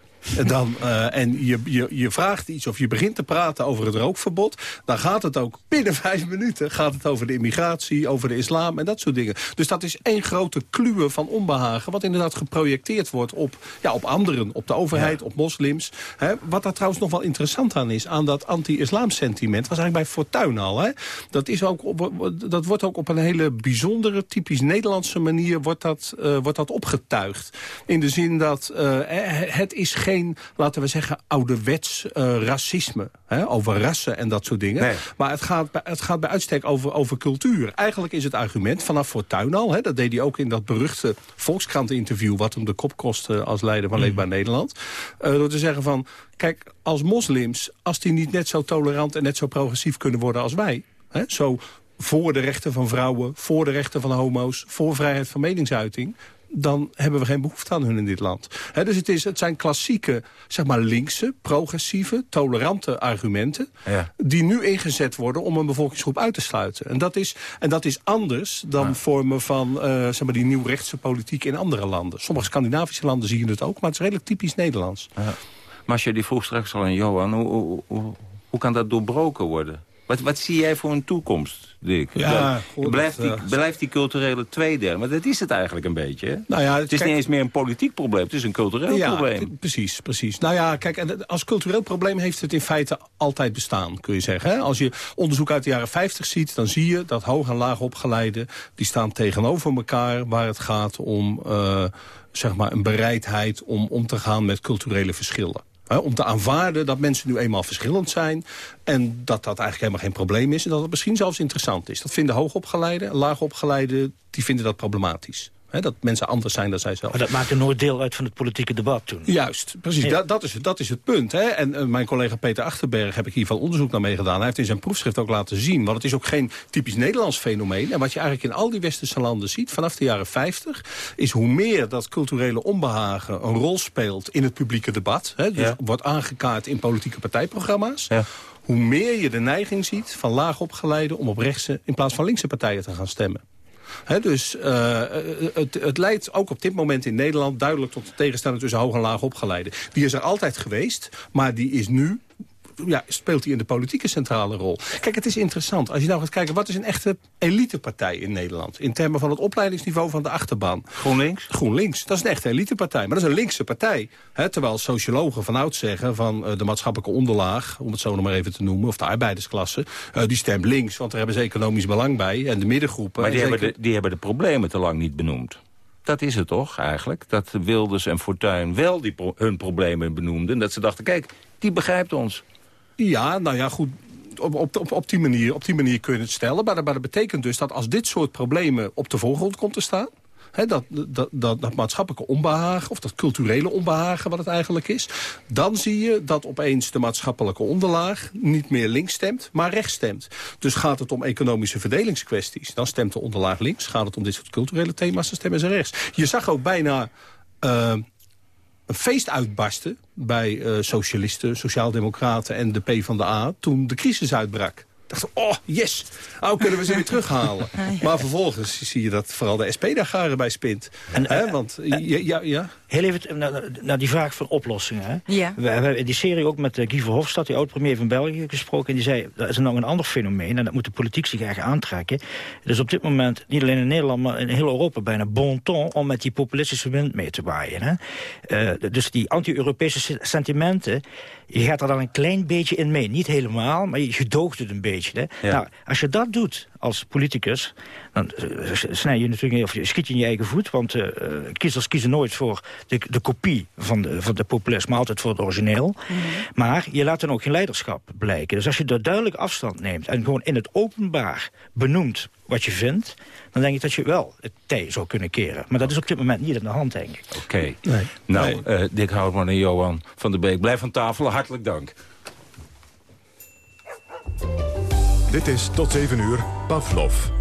Dan, uh, en je, je, je vraagt iets of je begint te praten over het rookverbod... dan gaat het ook binnen vijf minuten gaat het over de immigratie, over de islam en dat soort dingen. Dus dat is één grote kluwe van onbehagen... wat inderdaad geprojecteerd wordt op, ja, op anderen, op de overheid, ja. op moslims. Hè. Wat daar trouwens nog wel interessant aan is, aan dat anti-islam sentiment... was eigenlijk bij Fortuyn al. Hè. Dat, is ook op, dat wordt ook op een hele bijzondere, typisch Nederlandse manier... wordt dat, uh, wordt dat opgetuigd. In de zin dat uh, het is geen geen, laten we zeggen, ouderwets uh, racisme. Hè, over rassen en dat soort dingen. Nee. Maar het gaat, bij, het gaat bij uitstek over, over cultuur. Eigenlijk is het argument vanaf Fortuyn al... Hè, dat deed hij ook in dat beruchte Volkskrant-interview... wat hem de kop kostte als leider van Leefbaar mm. Nederland. Uh, door te zeggen van, kijk, als moslims... als die niet net zo tolerant en net zo progressief kunnen worden als wij... Hè, zo voor de rechten van vrouwen, voor de rechten van homo's... voor vrijheid van meningsuiting dan hebben we geen behoefte aan hun in dit land. dus het, is, het zijn klassieke, zeg maar linkse, progressieve, tolerante argumenten... Ja. die nu ingezet worden om een bevolkingsgroep uit te sluiten. En dat is, en dat is anders dan vormen van uh, zeg maar die nieuwrechtse politiek in andere landen. Sommige Scandinavische landen zien het ook, maar het is redelijk typisch Nederlands. Ja. Maar als je die vroeg straks al aan Johan, hoe, hoe, hoe, hoe kan dat doorbroken worden? Wat, wat zie jij voor een toekomst, Dick? Ja, blijft, die, blijft die culturele tweederde? Maar dat is het eigenlijk een beetje. Hè? Nou ja, het is niet eens meer een politiek probleem, het is een cultureel ja, probleem. Precies, precies. Nou ja, kijk, als cultureel probleem heeft het in feite altijd bestaan, kun je zeggen. Hè? Als je onderzoek uit de jaren 50 ziet, dan zie je dat hoog en laag opgeleiden... die staan tegenover elkaar waar het gaat om uh, zeg maar een bereidheid om om te gaan met culturele verschillen om te aanvaarden dat mensen nu eenmaal verschillend zijn... en dat dat eigenlijk helemaal geen probleem is... en dat het misschien zelfs interessant is. Dat vinden hoogopgeleiden, laagopgeleiden, die vinden dat problematisch dat mensen anders zijn dan zij zelf. Maar dat maakte nooit deel uit van het politieke debat toen. Juist, precies. Dat, dat, is, dat is het punt. En uh, mijn collega Peter Achterberg heb ik hier van onderzoek naar meegedaan. Hij heeft in zijn proefschrift ook laten zien. Want het is ook geen typisch Nederlands fenomeen. En wat je eigenlijk in al die westerse landen ziet vanaf de jaren 50... is hoe meer dat culturele onbehagen een rol speelt in het publieke debat. dus wordt aangekaart in politieke partijprogramma's... Ja hoe meer je de neiging ziet van laagopgeleiden... om op rechtse in plaats van linkse partijen te gaan stemmen dus uh, het, het, leidt ook op dit moment in Nederland duidelijk tot de tegenstelling tussen hoog en laag opgeleide. Die is er altijd geweest, maar die is nu ja, speelt hij in de politieke centrale rol. Kijk, het is interessant. Als je nou gaat kijken, wat is een echte elitepartij in Nederland? In termen van het opleidingsniveau van de achterban. GroenLinks? GroenLinks. Dat is een echte elitepartij. Maar dat is een linkse partij. Hè, terwijl sociologen vanuit zeggen van uh, de maatschappelijke onderlaag... om het zo nog maar even te noemen, of de arbeidersklasse... Uh, die stemt links, want daar hebben ze economisch belang bij. En de middengroepen... Maar die, hebben, de, die hebben de problemen te lang niet benoemd. Dat is het toch eigenlijk? Dat Wilders en Fortuyn wel die hun problemen benoemden. Dat ze dachten, kijk, die begrijpt ons. Ja, nou ja, goed. Op, op, op, die manier, op die manier kun je het stellen. Maar, maar dat betekent dus dat als dit soort problemen op de voorgrond komt te staan... dat, dat, dat, maatschappelijke onbehagen, of dat culturele onbehagen wat het eigenlijk is... dan zie je dat opeens de maatschappelijke onderlaag niet meer links stemt, maar rechts stemt. Dus gaat het om economische verdelingskwesties, dan stemt de onderlaag links. Gaat het om dit soort culturele thema's, dan stemmen ze rechts. Je zag ook bijna... Uh, een feest uitbarsten bij uh, socialisten, sociaaldemocraten en de PvdA... toen de crisis uitbrak dacht, oh, yes, nou kunnen we ze weer terughalen. Maar vervolgens zie je dat vooral de SP daar garen bij spint. En, He, want, uh, ja, ja, Heel even naar, naar die vraag van oplossingen. Hè? Ja. We, hebben in die serie ook met uh, Guy Verhofstadt, die oud-premier van België, gesproken. En die zei, dat is nog een ander fenomeen. En dat moet de politiek zich eigenlijk aantrekken. Dus op dit moment, niet alleen in Nederland, maar in heel Europa bijna bon ton... om met die populistische wind mee te waaien. Hè? Uh, dus die anti-Europese sentimenten, je gaat er dan een klein beetje in mee. Niet helemaal, maar je gedoogt het een beetje. Hè? Ja. Nou, als je dat doet als politicus, dan uh, snij je natuurlijk of je schiet je in je eigen voet. Want uh, kiezers kiezen nooit voor de, de kopie van de, van de populist, maar altijd voor het origineel. Mm -hmm. Maar je laat dan ook geen leiderschap blijken. Dus als je er duidelijk afstand neemt en gewoon in het openbaar benoemt wat je vindt... dan denk ik dat je wel het tij zou kunnen keren. Maar dat is op dit moment niet aan de hand, denk ik. Oké. Okay. Nee. Nou, nee. Uh, Dick Houtman en Johan van der Beek, blijf aan tafel. Hartelijk dank. Dit is tot 7 uur Pavlov.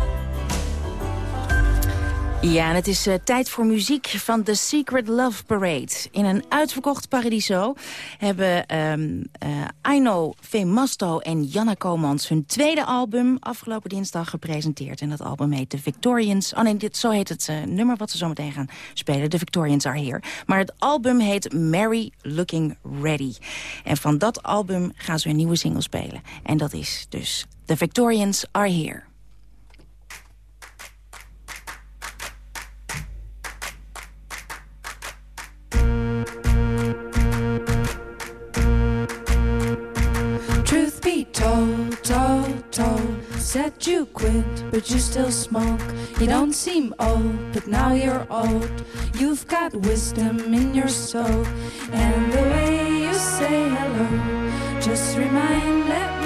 Ja, en het is uh, tijd voor muziek van The Secret Love Parade. In een uitverkocht Paradiso hebben um, uh, Aino Femasto en Janna Komans hun tweede album afgelopen dinsdag gepresenteerd. En dat album heet The Victorians. Oh nee, dit, zo heet het uh, nummer wat ze zo meteen gaan spelen. The Victorians Are Here. Maar het album heet Mary Looking Ready. En van dat album gaan ze een nieuwe single spelen. En dat is dus The Victorians Are Here. Said you quit, but you still smoke. You don't seem old, but now you're old. You've got wisdom in your soul. And the way you say hello Just remind me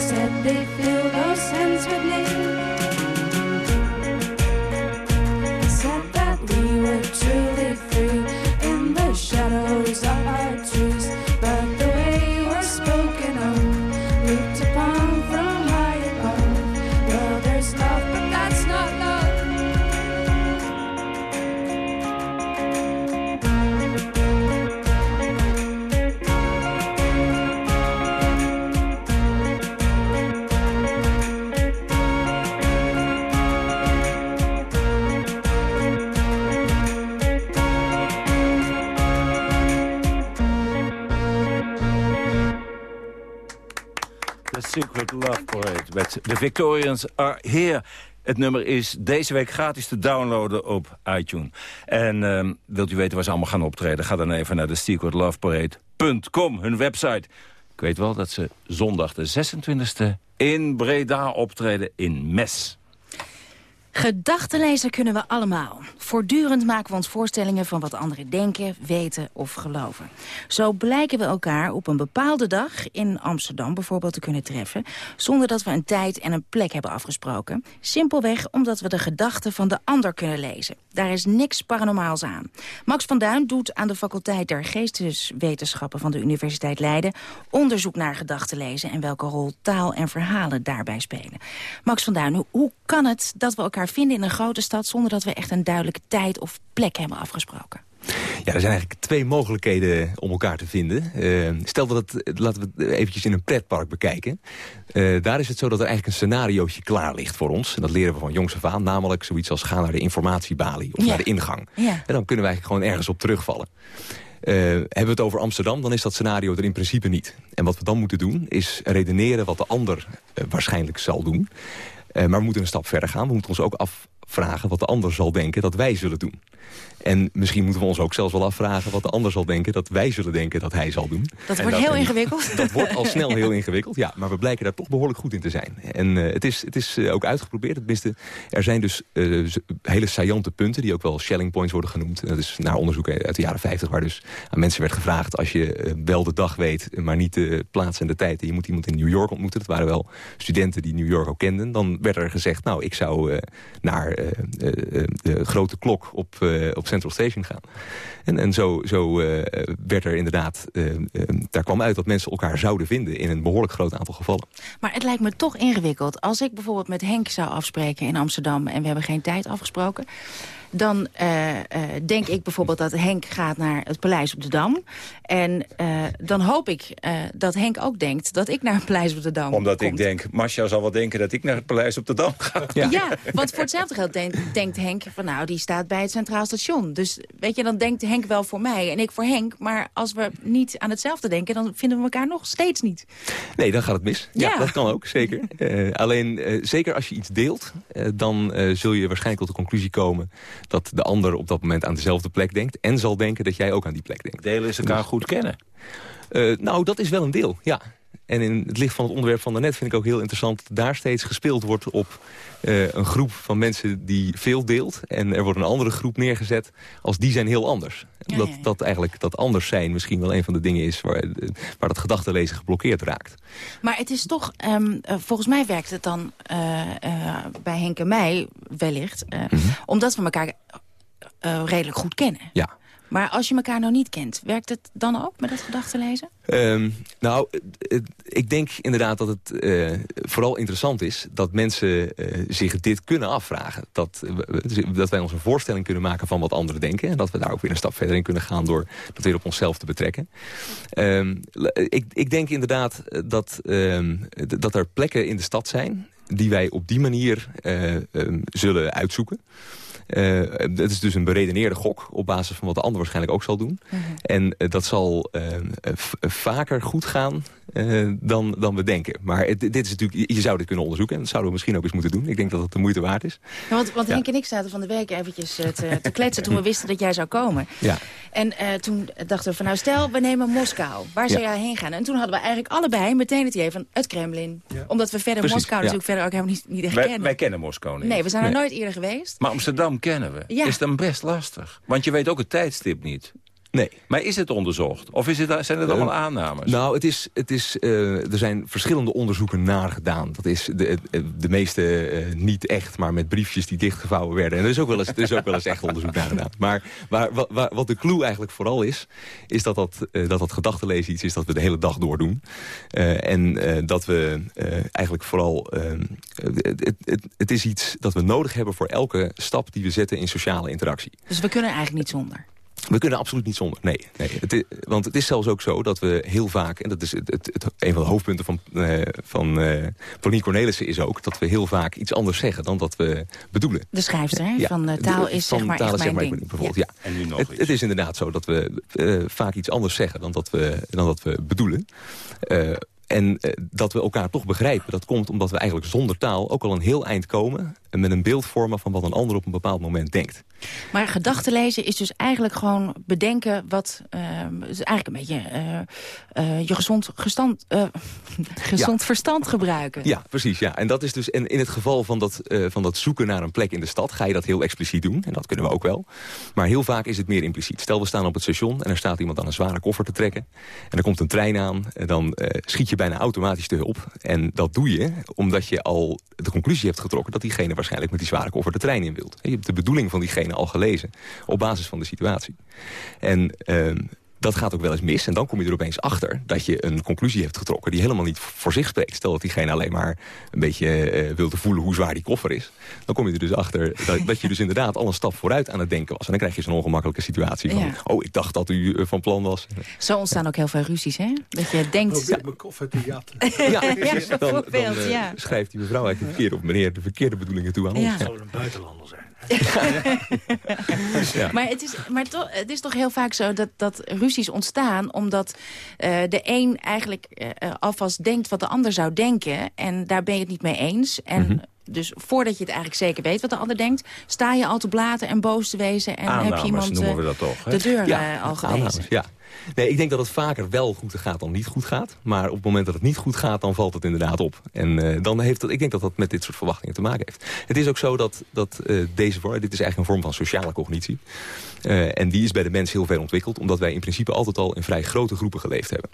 Said they filled our sense with name. Met The Victorians Are Here. Het nummer is deze week gratis te downloaden op iTunes. En ehm, wilt u weten waar ze allemaal gaan optreden? Ga dan even naar de secretloveparade.com, hun website. Ik weet wel dat ze zondag de 26e in Breda optreden in Mes. Gedachten lezen kunnen we allemaal. Voortdurend maken we ons voorstellingen van wat anderen denken, weten of geloven. Zo blijken we elkaar op een bepaalde dag in Amsterdam bijvoorbeeld te kunnen treffen... zonder dat we een tijd en een plek hebben afgesproken. Simpelweg omdat we de gedachten van de ander kunnen lezen. Daar is niks paranormaals aan. Max van Duin doet aan de faculteit der geesteswetenschappen van de Universiteit Leiden... onderzoek naar gedachten lezen en welke rol taal en verhalen daarbij spelen. Max van Duin, hoe kan het dat we elkaar vinden in een grote stad... zonder dat we echt een duidelijke tijd of plek hebben afgesproken? Ja, er zijn eigenlijk twee mogelijkheden om elkaar te vinden. Uh, stel dat het, laten we het eventjes in een pretpark bekijken. Uh, daar is het zo dat er eigenlijk een scenariootje klaar ligt voor ons. En dat leren we van jongs af aan. Namelijk zoiets als gaan naar de informatiebalie of Ja. naar de ingang. Ja. En dan kunnen we eigenlijk gewoon ergens op terugvallen. Uh, hebben we het over Amsterdam, dan is dat scenario er in principe niet. En wat we dan moeten doen, is redeneren wat de ander uh, waarschijnlijk zal doen. Uh, maar we moeten een stap verder gaan. We moeten ons ook afvragen wat de ander zal denken dat wij zullen doen. En misschien moeten we ons ook zelfs wel afvragen... wat de ander zal denken dat wij zullen denken dat hij zal doen. Dat En wordt heel en ingewikkeld. Dat wordt al snel heel ingewikkeld, ja. Maar we blijken daar toch behoorlijk goed in te zijn. En uh, het is, het is uh, ook uitgeprobeerd. Tenminste, er zijn dus uh, hele saillante punten... die ook wel Schelling points worden genoemd. En dat is naar onderzoek uit de jaren 50... waar dus aan mensen werd gevraagd... als je wel de dag weet, maar niet de plaats en de tijd... en je moet iemand in New York ontmoeten... dat waren wel studenten die New York ook kenden... dan werd er gezegd, nou, ik zou naar grote klok op, op Central Station gaan. En, en zo, zo werd er inderdaad... Daar kwam uit dat mensen elkaar zouden vinden... in een behoorlijk groot aantal gevallen. Maar het lijkt me toch ingewikkeld. Als ik bijvoorbeeld met Henk zou afspreken in Amsterdam... en we hebben geen tijd afgesproken... dan uh, uh, denk ik bijvoorbeeld dat Henk gaat naar het Paleis op de Dam. En uh, dan hoop ik dat Henk ook denkt dat ik naar het Paleis op de Dam Omdat komt. ik denk, Masja zal wel denken dat ik naar het Paleis op de Dam ga. Ja, ja want voor hetzelfde geld denkt, denkt Henk van nou, die staat bij het Centraal Station. Dus weet je, dan denkt Henk wel voor mij en ik voor Henk. Maar als we niet aan hetzelfde denken, dan vinden we elkaar nog steeds niet. Nee, dan gaat het mis. Ja, ja dat kan ook, zeker. uh, alleen, uh, zeker als je iets deelt, uh, dan zul je waarschijnlijk tot de conclusie komen dat de ander op dat moment aan dezelfde plek denkt... en zal denken dat jij ook aan die plek denkt. Delen is elkaar dus, goed kennen. Uh, nou, dat is wel een deel, ja. En in het licht van het onderwerp van daarnet vind ik ook heel interessant... dat daar steeds gespeeld wordt op uh, een groep van mensen die veel deelt. En er wordt een andere groep neergezet als die zijn heel anders. Ja, dat, ja, ja. dat eigenlijk dat anders zijn misschien wel een van de dingen is... waar, waar dat gedachtenlezen geblokkeerd raakt. Maar het is toch, um, uh, volgens mij werkt het dan uh, bij Henk en mij wellicht... Mm -hmm. omdat we elkaar redelijk goed kennen. Ja. Maar als je elkaar nou niet kent, werkt het dan ook met het gedachtenlezen? Um, nou, ik denk inderdaad dat het uh, vooral interessant is... dat mensen uh, zich dit kunnen afvragen. Dat, dat wij ons een voorstelling kunnen maken van wat anderen denken... en dat we daar ook weer een stap verder in kunnen gaan... door dat weer op onszelf te betrekken. Um, ik, ik denk inderdaad dat, um, dat er plekken in de stad zijn... die wij op die manier zullen uitzoeken. Uh, het is dus een beredeneerde gok op basis van wat de ander waarschijnlijk ook zal doen. Mm -hmm. En uh, dat zal uh, vaker goed gaan dan, dan we denken. Maar het, dit is natuurlijk, je zou dit kunnen onderzoeken en dat zouden we misschien ook eens moeten doen. Ik denk dat het de moeite waard is. Ja, want want ja. Henk en ik zaten van de week eventjes te, te kletsen toen we wisten dat jij zou komen. Ja. En toen dachten we van nou stel, we nemen Moskou. Waar zou jij heen gaan? En toen hadden we eigenlijk allebei meteen het idee van het Kremlin. Omdat we verder Precies, Moskou natuurlijk verder ook helemaal niet, niet echt wij, kennen. Wij kennen Moskou niet. Nee, we zijn er nooit eerder geweest. Maar Amsterdam kennen we. Ja. Is dan best lastig. Want je weet ook het tijdstip niet. Nee. Maar is het onderzocht? Of is het, zijn het allemaal uh, aannames? Nou, het is, het is, uh, er zijn verschillende onderzoeken naar gedaan. Dat is de, de meeste uh, niet echt, maar met briefjes die dichtgevouwen werden. En er is ook wel eens, er is ook wel eens echt onderzoek naar gedaan. Maar waar, waar, wat de clue eigenlijk vooral is... is dat dat, dat, dat gedachtenlezen iets is dat we de hele dag door doen. en dat we eigenlijk vooral... Het, het, het is iets dat we nodig hebben voor elke stap die we zetten in sociale interactie. Dus we kunnen eigenlijk niet zonder? We kunnen absoluut niet zonder. Nee, nee. Het is, want het is zelfs ook zo dat we heel vaak... en dat is het, het, het een van de hoofdpunten van, uh, van uh, Pauline Cornelissen is ook... dat we heel vaak iets anders zeggen dan dat we bedoelen. De schrijfster hè? Ja, van uh, taal is van zeg maar taal echt is, zeg maar, mijn ding. Bijvoorbeeld, ja. ja. En nu nog het, iets. het is inderdaad zo dat we vaak iets anders zeggen dan dat we, dan dat we bedoelen. En uh, dat we elkaar toch begrijpen, dat komt omdat we eigenlijk zonder taal ook al een heel eind komen... en met een beeld vormen van wat een ander op een bepaald moment denkt. Maar gedachten lezen is dus eigenlijk gewoon bedenken wat... Uh, is eigenlijk een beetje uh, je gezond, gestand, gezond ja. verstand gebruiken. Ja, precies. Ja. En dat is dus en in het geval van dat, van dat zoeken naar een plek in de stad... ga je dat heel expliciet doen, en dat kunnen we ook wel. Maar heel vaak is het meer impliciet. Stel, we staan op het station en er staat iemand aan een zware koffer te trekken... en er komt een trein aan en dan schiet je bijna automatisch te hulp. En dat doe je omdat je al de conclusie hebt getrokken... dat diegene waarschijnlijk met die zware koffer de trein in wilt. Je hebt de bedoeling van diegene al gelezen op basis van de situatie. En uh, dat gaat ook wel eens mis. En dan kom je er opeens achter dat je een conclusie hebt getrokken... die helemaal niet voor zich spreekt. Stel dat diegene alleen maar een beetje uh, wilde voelen hoe zwaar die koffer is. Dan kom je er dus achter dat, dat, je dus inderdaad al een stap vooruit aan het denken was. En dan krijg je zo'n ongemakkelijke situatie van... Ja. oh, ik dacht dat u uh, van plan was. Zo ontstaan ook heel veel ruzies, hè? Dat je denkt... Probeer mijn koffer te jatten. ja, precies. Dan, dan uh, ja. schrijft die mevrouw eigenlijk verkeerde, of meneer de verkeerde bedoelingen toe aan ons. Het zou een buitenlander zijn. Ja. Maar, het is, maar to, het is toch heel vaak zo dat, dat ruzies ontstaan... omdat uh, de een eigenlijk uh, alvast denkt wat de ander zou denken... en daar ben je het niet mee eens. En mm -hmm. Dus voordat je het eigenlijk zeker weet wat de ander denkt... sta je al te blaten en boos te wezen... en Aannames, heb je iemand noemen we dat toch, de deur ja, al. Aannames, ja. Nee, ik denk dat het vaker wel goed gaat dan niet goed gaat. Maar op het moment dat het niet goed gaat, dan valt het inderdaad op. En uh, dan heeft dat, ik denk dat dat met dit soort verwachtingen te maken heeft. Het is ook zo dat, dat uh, deze vorm, dit is eigenlijk een vorm van sociale cognitie. Uh, en die is bij de mens heel ver ontwikkeld. Omdat wij in principe altijd al in vrij grote groepen geleefd hebben.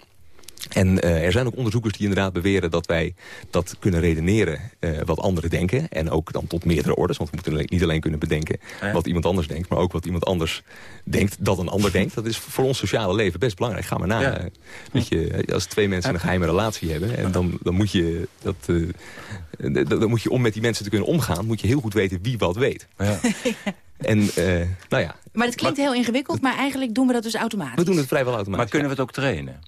En uh, er zijn ook onderzoekers die inderdaad beweren dat wij dat kunnen redeneren uh, wat anderen denken. En ook dan tot meerdere orders. Want we moeten niet alleen kunnen bedenken ja. wat iemand anders denkt. Maar ook wat iemand anders denkt dat een ander denkt. Dat is voor ons sociale leven best belangrijk. Ga maar na. Ja. Dat je, als twee mensen een geheime relatie hebben. En dan, dan, moet je dat, uh, dan moet je om met die mensen te kunnen omgaan. Moet je heel goed weten wie wat weet. Ja. En, uh, nou ja. Maar het klinkt maar, heel ingewikkeld. Maar eigenlijk doen we dat dus automatisch. We doen het vrijwel automatisch. Maar kunnen we het ook trainen?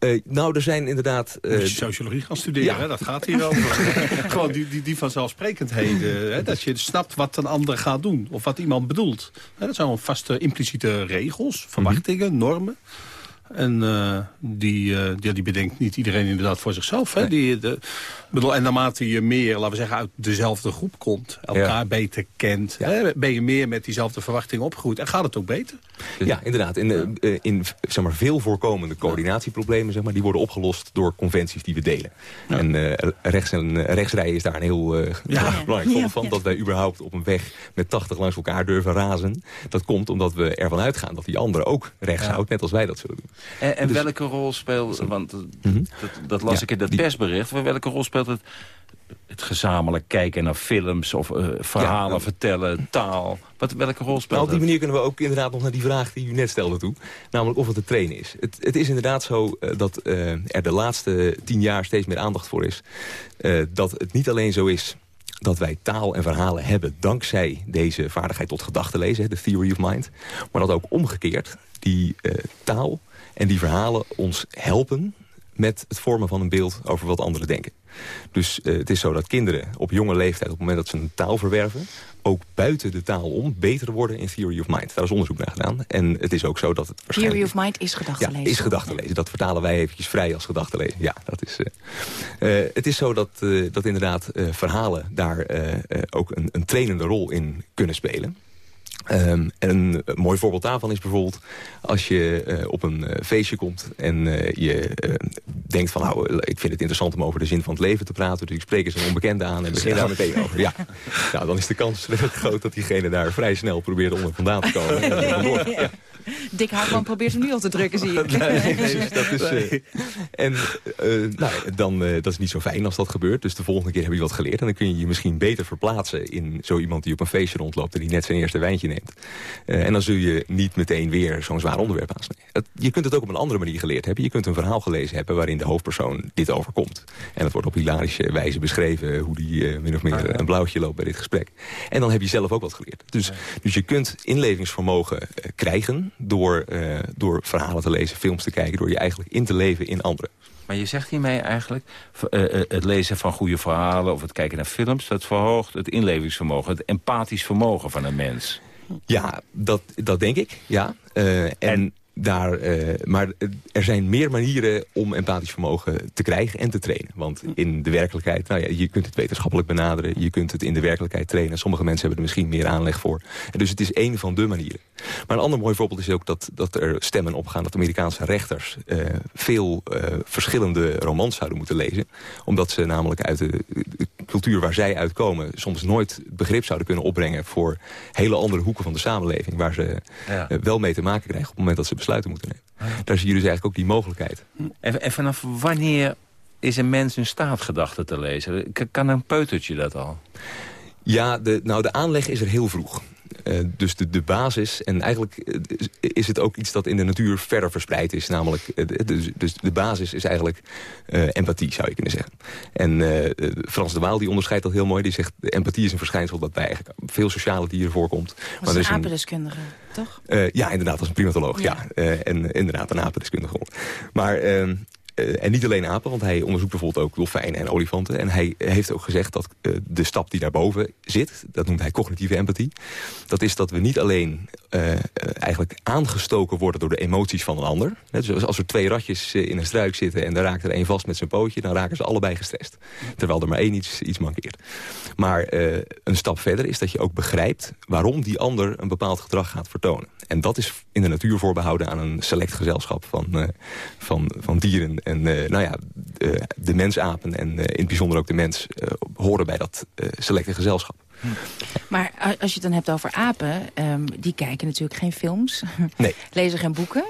Uh, nou, er zijn inderdaad... Uh, Moet je sociologie gaan studeren, ja. hè? dat gaat hier over. Gewoon die, die, die vanzelfsprekendheden. Hè? Dat je snapt wat een ander gaat doen. Of wat iemand bedoelt. Hè? Dat zijn vaste impliciete regels, verwachtingen, mm -hmm. normen. En uh, die, ja, die bedenkt niet iedereen inderdaad voor zichzelf. Hè? Nee. Die, de, bedoel, en naarmate je meer, laten we zeggen, uit dezelfde groep komt... elkaar ja. beter kent, ja. hè? ben je meer met diezelfde verwachtingen opgegroeid... en gaat het ook beter. Ja, inderdaad. In, uh, in zeg maar, veel voorkomende coördinatieproblemen... Zeg maar, die worden opgelost door conventies die we delen. Ja. En rechts en rechtsrijden is daar een heel belangrijk voorbeeld van. Dat wij überhaupt op een weg met 80 langs elkaar durven razen. Dat komt omdat we ervan uitgaan dat die andere ook rechts houdt... net als wij dat zullen doen. En, en dus, welke rol speelt, want mm -hmm. dat, dat, las ja, ik in dat persbericht, welke rol speelt het het gezamenlijk kijken naar films of uh, verhalen Ja. vertellen, taal. Wat, welke rol Nou, speelt op die dat? manier kunnen we ook inderdaad nog naar die vraag die u net stelde toe. Namelijk of het te trainen is. Het, het is inderdaad zo eh, dat eh, er de laatste tien jaar steeds meer aandacht voor is. eh, dat het niet alleen zo is dat wij taal en verhalen hebben... dankzij deze vaardigheid tot gedachten lezen, de theory of mind. Maar dat ook omgekeerd die eh, taal en die verhalen ons helpen met het vormen van een beeld over wat anderen denken. Dus eh, het is zo dat kinderen op jonge leeftijd, op het moment dat ze een taal verwerven... ook buiten de taal om beter worden in theory of mind. Daar is onderzoek naar gedaan. En het is ook zo dat het waarschijnlijk... Theory of Mind is gedachten Ja, lezen. is gedachtenlezen. Dat vertalen wij eventjes vrij als gedachtenlezen. Ja, dat is... eh, eh, het is zo dat, dat inderdaad verhalen daar ook een, een trainende rol in kunnen spelen. Ehm, en een mooi voorbeeld daarvan is bijvoorbeeld als je eh, op een eh, feestje komt en eh, je eh, denkt van nou, eh, ik vind het interessant om over de zin van het leven te praten. Dus ik spreek eens een onbekende aan en begin daar meteen over. Ja. Nou, dan is de kans groot dat diegene daar vrij snel probeert onder vandaan te komen. Ja. Dick Haakman probeert hem nu al te drukken, zie ik. Nee, nee, dus dat is, eh, en eh, nou, dan, eh, dat is niet zo fijn als dat gebeurt. Dus de volgende keer heb je wat geleerd. En dan kun je je misschien beter verplaatsen in zo iemand die op een feestje rondloopt... en die net zijn eerste wijntje neemt. Eh, en dan zul je niet meteen weer zo'n zwaar onderwerp aansnijden. Je kunt het ook op een andere manier geleerd hebben. Je kunt een verhaal gelezen hebben waarin de hoofdpersoon dit overkomt. En het wordt op hilarische wijze beschreven... hoe die eh, min of meer een blauwtje loopt bij dit gesprek. En dan heb je zelf ook wat geleerd. Dus, dus je kunt inlevingsvermogen krijgen door, eh, door verhalen te lezen, films te kijken... door je eigenlijk in te leven in anderen. Maar je zegt hiermee eigenlijk... eh, eh, het lezen van goede verhalen of het kijken naar films... dat verhoogt het inlevingsvermogen, het empathisch vermogen van een mens. Ja, dat, dat denk ik, ja. En daar, eh, maar er zijn meer manieren om empathisch vermogen te krijgen en te trainen. Want in de werkelijkheid, nou ja, je kunt het wetenschappelijk benaderen. Je kunt het in de werkelijkheid trainen. Sommige mensen hebben er misschien meer aanleg voor. En dus het is één van de manieren. Maar een ander mooi voorbeeld is ook dat, dat er stemmen opgaan... dat Amerikaanse rechters eh, veel eh, verschillende romans zouden moeten lezen. Omdat ze namelijk uit de, de cultuur waar zij uitkomen... soms nooit begrip zouden kunnen opbrengen... voor hele andere hoeken van de samenleving... waar ze Ja. wel mee te maken krijgen op het moment dat ze besluiten moeten nemen. Daar zie je dus eigenlijk ook die mogelijkheid. En, en vanaf wanneer is een mens in staat gedachten te lezen? Kan een peutertje dat al? Ja, de, nou de aanleg is er heel vroeg. Eh, dus de, de basis, en eigenlijk eh, is het ook iets dat in de natuur verder verspreid is. Namelijk, eh, de- dus, dus de basis is eigenlijk empathie, zou je kunnen zeggen. En Frans de Waal die onderscheidt dat heel mooi. Die zegt, empathie is een verschijnsel dat bij eigenlijk veel sociale dieren voorkomt. Dat er is een apendeskundige, toch? ja, inderdaad, als een primatoloog. Ja. En inderdaad, een apendeskundige. Maar, eh, en niet alleen apen, want hij onderzoekt bijvoorbeeld ook dolfijnen en olifanten. En hij heeft ook gezegd dat eh, de stap die daarboven zit, dat noemt hij cognitieve empathie. Dat is dat we niet alleen eh, eigenlijk aangestoken worden door de emoties van een ander. Dus als er twee ratjes in een struik zitten en daar raakt er één vast met zijn pootje, dan raken ze allebei gestrest. Terwijl er maar één iets, iets mankeert. Maar een stap verder is dat je ook begrijpt waarom die ander een bepaald gedrag gaat vertonen. En dat is in de natuur voorbehouden aan een select gezelschap van, van, van dieren. En eh, nou ja, de, de mensapen en eh, in het bijzonder ook de mens eh, horen bij dat eh, selecte gezelschap. Maar als je het dan hebt over apen, ehm, die kijken natuurlijk geen films. Nee. Lezen geen boeken.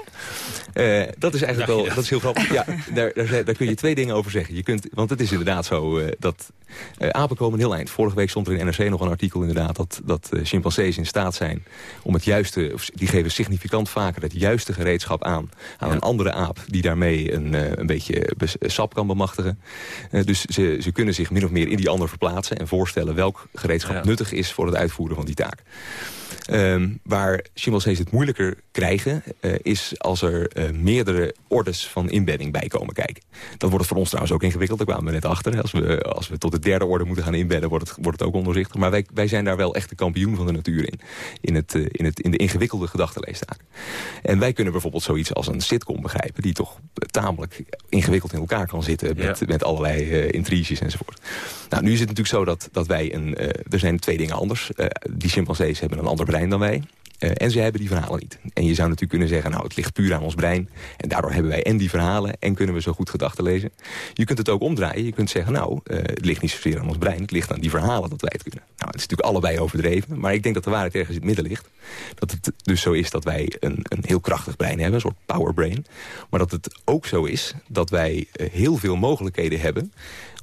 Eh, dat is eigenlijk wel, dat is heel grappig. Ja, daar, daar, kun je twee dingen over zeggen. Je kunt, want het is inderdaad zo eh, dat eh, apen komen een heel eind. Vorige week stond er in NRC nog een artikel inderdaad... dat, dat chimpansees in staat zijn om het juiste... Of, die geven significant vaker het juiste gereedschap aan... aan een andere aap die daarmee een, eh, een beetje sap kan bemachtigen. Eh, dus ze, ze kunnen zich min of meer in die ander verplaatsen... en voorstellen welk gereedschap Nuttig is voor het uitvoeren van die taak. Ehm, waar chimpansees het moeilijker krijgen... eh, is als er eh, meerdere ordes van inbedding bij komen kijken. Dan wordt het voor ons trouwens ook ingewikkeld. Daar kwamen we net achter. Als we, als we tot de derde orde moeten gaan inbedden... wordt het, wordt het ook ondoorzichtig. Maar wij, wij zijn daar wel echt de kampioen van de natuur in. In, het, eh, in, het, in de ingewikkelde gedachtenleestaken. En wij kunnen bijvoorbeeld zoiets als een sitcom begrijpen... die toch tamelijk ingewikkeld in elkaar kan zitten... met, met allerlei eh, intriges enzovoort. Nou, nu is het natuurlijk zo dat, dat wij een... eh, er zijn twee dingen anders. Eh, die chimpansees hebben een ander brein dan wij. Eh, en ze hebben die verhalen niet. En je zou natuurlijk kunnen zeggen, nou, het ligt puur aan ons brein. En daardoor hebben wij en die verhalen en kunnen we zo goed gedachten lezen. Je kunt het ook omdraaien. Je kunt zeggen, nou, eh, het ligt niet zozeer aan ons brein. Het ligt aan die verhalen dat wij het kunnen. Nou, het is natuurlijk allebei overdreven. Maar ik denk dat de waarheid ergens in het midden ligt. Dat het dus zo is dat wij een, een heel krachtig brein hebben. Een soort power brain. Maar dat het ook zo is dat wij eh, heel veel mogelijkheden hebben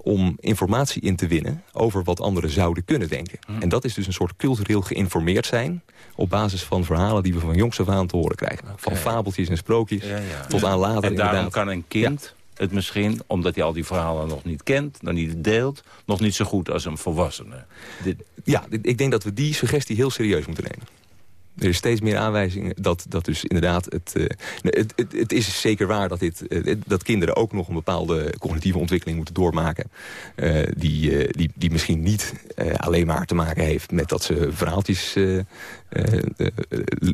om informatie in te winnen... over wat anderen zouden kunnen denken. Hm. En dat is dus een soort cultureel geïnformeerd zijn... op basis van verhalen die we van jongs af aan te horen krijgen. Van fabeltjes en sprookjes Ja, ja. tot aan later En daarom inderdaad. kan een kind het misschien, omdat hij al die verhalen nog niet kent... nog niet deelt, nog niet zo goed als een volwassene. Dit, Ja, ik denk dat we die suggestie heel serieus moeten nemen. Er is steeds meer aanwijzingen dat, dat dus inderdaad... Het, eh, het, het, het is zeker waar dat, dit, eh, dat kinderen ook nog een bepaalde cognitieve ontwikkeling moeten doormaken. eh, die, die, die misschien niet alleen maar te maken heeft met dat ze verhaaltjes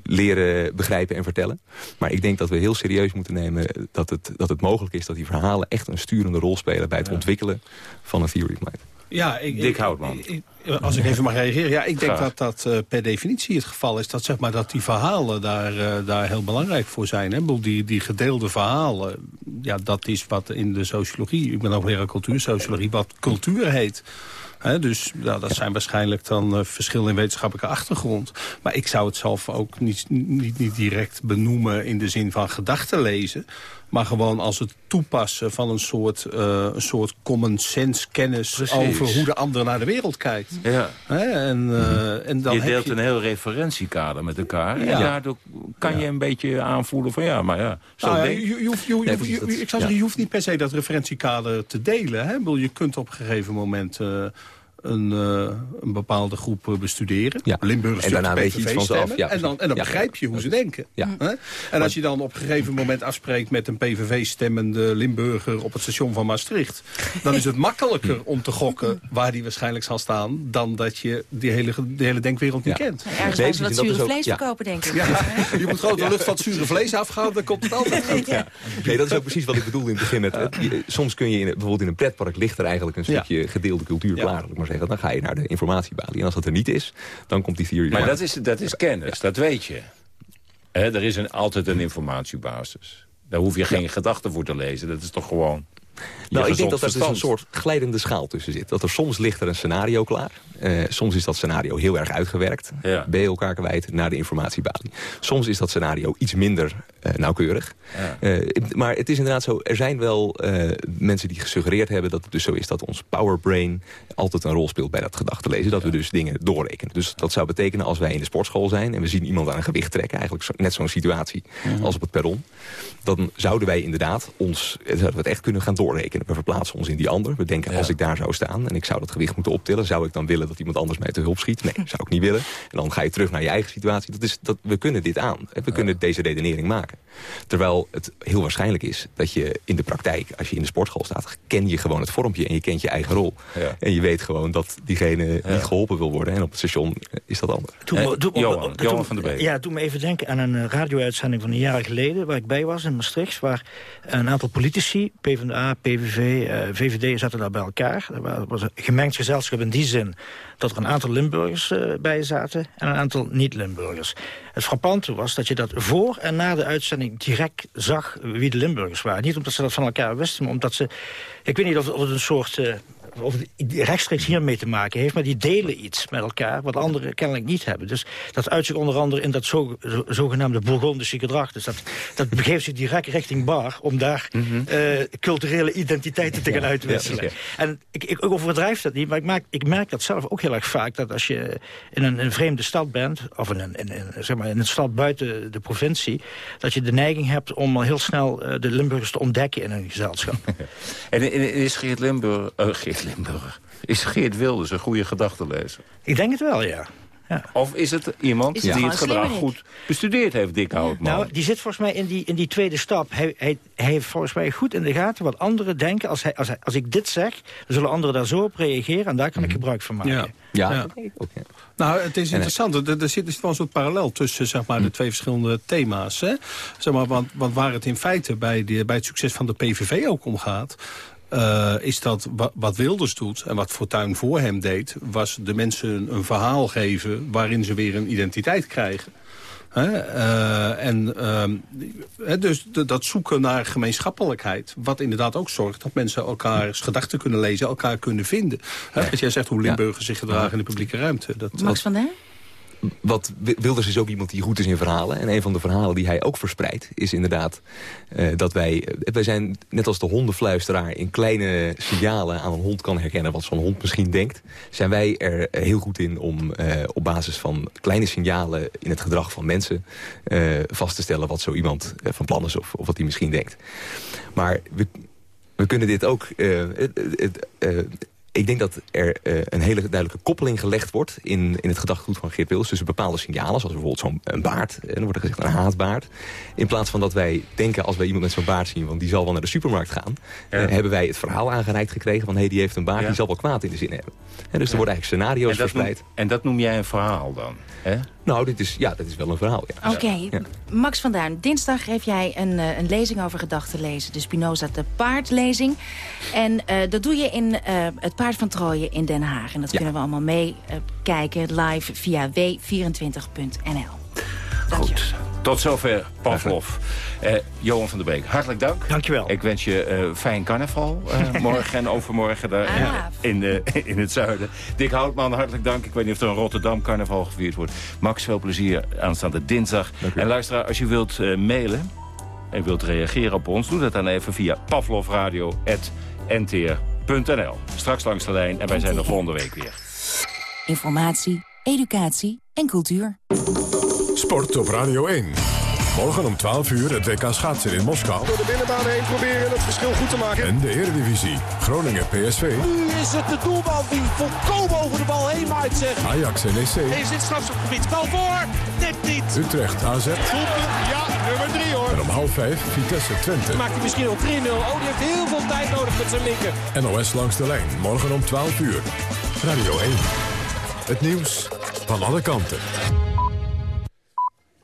leren begrijpen en vertellen. Maar ik denk dat we heel serieus moeten nemen dat het, dat het mogelijk is... dat die verhalen echt een sturende rol spelen bij het ontwikkelen van een theory of mind. Ja, ik, Dick Houtman. ik- als ik even mag reageren. Ja, ik denk Graag. dat dat eh, per definitie het geval is. Dat, zeg maar, dat die verhalen daar, eh, daar heel belangrijk voor zijn. Hè? Die, die gedeelde verhalen, ja, dat is wat in de sociologie... ik ben ook leraar cultuursociologie, wat cultuur heet. Dus dat zijn waarschijnlijk dan eh, verschillen in wetenschappelijke achtergrond. Maar ik zou het zelf ook niet, niet, niet direct benoemen in de zin van gedachten lezen. Maar gewoon als het toepassen van een soort, eh, een soort common sense kennis... Precies. over hoe de ander naar de wereld kijkt. Ja. Hè, en, eh, en dan je deelt je... een heel referentiekader met elkaar. En Ja. daardoor kan je een beetje aanvoelen van ja, maar ja, zo Nou denk je, hoeft- je, je- ik zou zeggen, je hoeft niet per se dat referentiekader te delen. Hè? Je kunt op een gegeven moment eh, een, eh, een bepaalde groep eh, bestuderen. Ja. Limburgers En die op daarna de weet je iets PVV vanzelf. stemmen. Ja, en dan, en dan ja. begrijp je hoe ze denken. En als je dan op een gegeven moment afspreekt met een PVV-stemmende Limburger op het station van Maastricht... dan is het makkelijker om te gokken waar die waarschijnlijk zal staan... dan dat je die hele, die hele denkwereld niet Ja. kent. Ergens Nee, precies, wat zure ook- vlees ja. verkopen, denk ik. Ja, je moet gewoon de lucht van het zure vlees afgaan, dan komt het altijd goed. Ja. Nee, dat is ook precies wat ik bedoelde in het begin. Met, het- je- soms kun je in, bijvoorbeeld in een pretpark ligt er eigenlijk een Ja. stukje gedeelde cultuur klaar. maar zeggen. Dan ga je naar de informatiebalie. En als dat er niet is, dan komt die theory. Maar dat is, dat is kennis, dat weet je. Er is een, altijd een informatiebasis. Daar hoef je geen gedachten voor te lezen. Dat is toch gewoon... Nou, ik denk dat er dus een soort glijdende schaal tussen zit. Dat er soms ligt er een scenario klaar. Eh, soms is dat scenario heel erg uitgewerkt. Ja. Ben je elkaar kwijt naar de informatiebalie. Soms is dat scenario iets minder eh, nauwkeurig. Ja. Eh, maar het is inderdaad zo, er zijn wel mensen die gesuggereerd hebben... dat het dus zo is dat ons powerbrain altijd een rol speelt bij dat gedachtenlezen. Dat we dus dingen doorrekenen. Dus dat zou betekenen als wij in de sportschool zijn... en we zien iemand aan een gewicht trekken, eigenlijk zo- net zo'n situatie Mhm. als op het perron... dan zouden wij inderdaad ons, zouden we het echt kunnen gaan doorrekenen. We verplaatsen ons in die ander. We denken, als ik daar zou staan en ik zou dat gewicht moeten optillen... zou ik dan willen dat iemand anders mij te hulp schiet? Nee, zou ik niet willen. En dan ga je terug naar je eigen situatie. Dat is, dat, we kunnen dit aan. We kunnen deze redenering maken. Terwijl het heel waarschijnlijk is dat je in de praktijk... als je in de sportschool staat, ken je gewoon het vormpje... en je kent je eigen rol. Ja. En je weet gewoon dat diegene niet geholpen wil worden. En op het station eh, is dat anders. Doe doe- Johan, doe- Johan van der Beek. Ja, doe me even denken aan een eh, radio-uitzending van een jaar geleden... waar ik bij was in Maastricht, waar een aantal politici... PvdA, PVV, eh, VVD zaten daar bij elkaar. Er wa- was een gemengd gezelschap in die zin... dat er een aantal Limburgers eh, bij zaten en een aantal niet-Limburgers. Het frappante was dat je dat voor en na de uitzending direct zag wie de Limburgers waren. Niet omdat ze dat van elkaar wisten, maar omdat ze... Ik weet niet of, of het een soort... eh, of het rechtstreeks hiermee te maken heeft... maar die delen iets met elkaar wat anderen kennelijk niet hebben. Dus dat uit zich onder andere in dat zo, zo- zogenaamde Bourgondische gedrag. Dus dat, dat begeeft zich direct richting bar... om daar eh, culturele identiteiten te gaan uitwisselen. ja. En ik, ik overdrijf dat niet, maar ik, maak, ik merk dat zelf ook heel erg vaak... dat als je in een, een vreemde stad bent... of in een, in, zeg maar, in een stad buiten de provincie... dat je de neiging hebt om al heel snel eh, de Limburgers te ontdekken in een gezelschap. En, en is Geert Limburg... eh, Geert Limburg... Is Geert Wilders een goede gedachtenlezer? ik denk het wel, ja. Of is het iemand Is het die het gedrag goed bestudeerd heeft, Dick Houtman? Nou, die zit volgens mij in die, in die tweede stap. Hij, hij, hij heeft volgens mij goed in de gaten wat anderen denken. Als, hij, als, hij, als ik dit zeg, dan zullen anderen daar zo op reageren... en daar kan ik gebruik van maken. Ja. Ja, Ja. dat denk ik ook, ja. Nou, het is interessant. Er, er zit, er zit wel een soort parallel tussen zeg maar, de twee verschillende thema's. Hè? Zeg maar, want, want waar het in feite bij, de, bij het succes van de PVV ook om gaat... eh, is dat wa- wat Wilders doet en wat Fortuyn voor hem deed... was de mensen een verhaal geven waarin ze weer een identiteit krijgen. Hè? Eh, en ehm, dus de- dat zoeken naar gemeenschappelijkheid. Wat inderdaad ook zorgt dat mensen elkaars gedachten kunnen lezen, elkaar kunnen vinden. Hè? Als jij zegt hoe Limburgers zich gedragen in de publieke ruimte. Dat, Max van der? Wat Wilders is ook iemand die goed is in verhalen. En een van de verhalen die hij ook verspreidt... is inderdaad uh, dat wij... wij zijn net als de hondenfluisteraar... in kleine signalen aan een hond kan herkennen... wat zo'n hond misschien denkt. Zijn wij er heel goed in om op basis van kleine signalen... in het gedrag van mensen vast te stellen... wat zo iemand van plan is of, of wat hij misschien denkt. Maar we, we kunnen dit ook... Ik denk dat er uh, een hele duidelijke koppeling gelegd wordt... in, in het gedachtegoed van Geert Wilders tussen bepaalde signalen... zoals bijvoorbeeld zo'n baard, en dan wordt er gezegd een haatbaard. In plaats van dat wij denken, als wij iemand met zo'n baard zien... want die zal wel naar de supermarkt gaan... Ja. Uh, hebben wij het verhaal aangereikt gekregen van... hé, hey, die heeft een baard, ja. die zal wel kwaad in de zin hebben. En dus er worden eigenlijk scenario's en verspreid. Noem, en dat noem jij een verhaal dan? Hè? Nou, dit is, ja, dat is wel een verhaal. Ja. Oké, okay. ja. Max van Duin, dinsdag geef jij een, uh, een lezing over gedachten lezen. De Spinoza de paardlezing. En uh, dat doe je in uh, het Paard van Trooien in Den Haag. En dat ja. kunnen we allemaal meekijken live via w24.nl. Goed. Tot zover Pavlov. Uh, Johan van der Beek, hartelijk dank. Dankjewel. Ik wens je uh, fijn carnaval uh, morgen en overmorgen daar ah. in, in het zuiden. Dick Houtman, hartelijk dank. Ik weet niet of er een Rotterdam carnaval gevierd wordt. Max, veel plezier aanstaande dinsdag. En luisteraar, als je wilt mailen en wilt reageren op ons... doe dat dan even via pavlovradio.ntr.nl. Straks langs de lijn en wij zijn er volgende week weer. Informatie, educatie en cultuur. Sport op Radio 1. Morgen om 12 uur het WK schaatsen in Moskou. Door de binnenbaan heen proberen het verschil goed te maken. En de Eredivisie. Groningen PSV. Nu is het de doelman die volkomen over de bal heen maakt zeg. Ajax NEC. Is dit strafschopgebied? Bal voor. Net niet. Utrecht AZ. Ja, nummer 3 hoor. En om half 5 Vitesse Twente. Maakt hij misschien al 3-0. Oh, die heeft heel veel tijd nodig met zijn linker. NOS langs de lijn. Morgen om 12 uur. Radio 1. Het nieuws van alle kanten.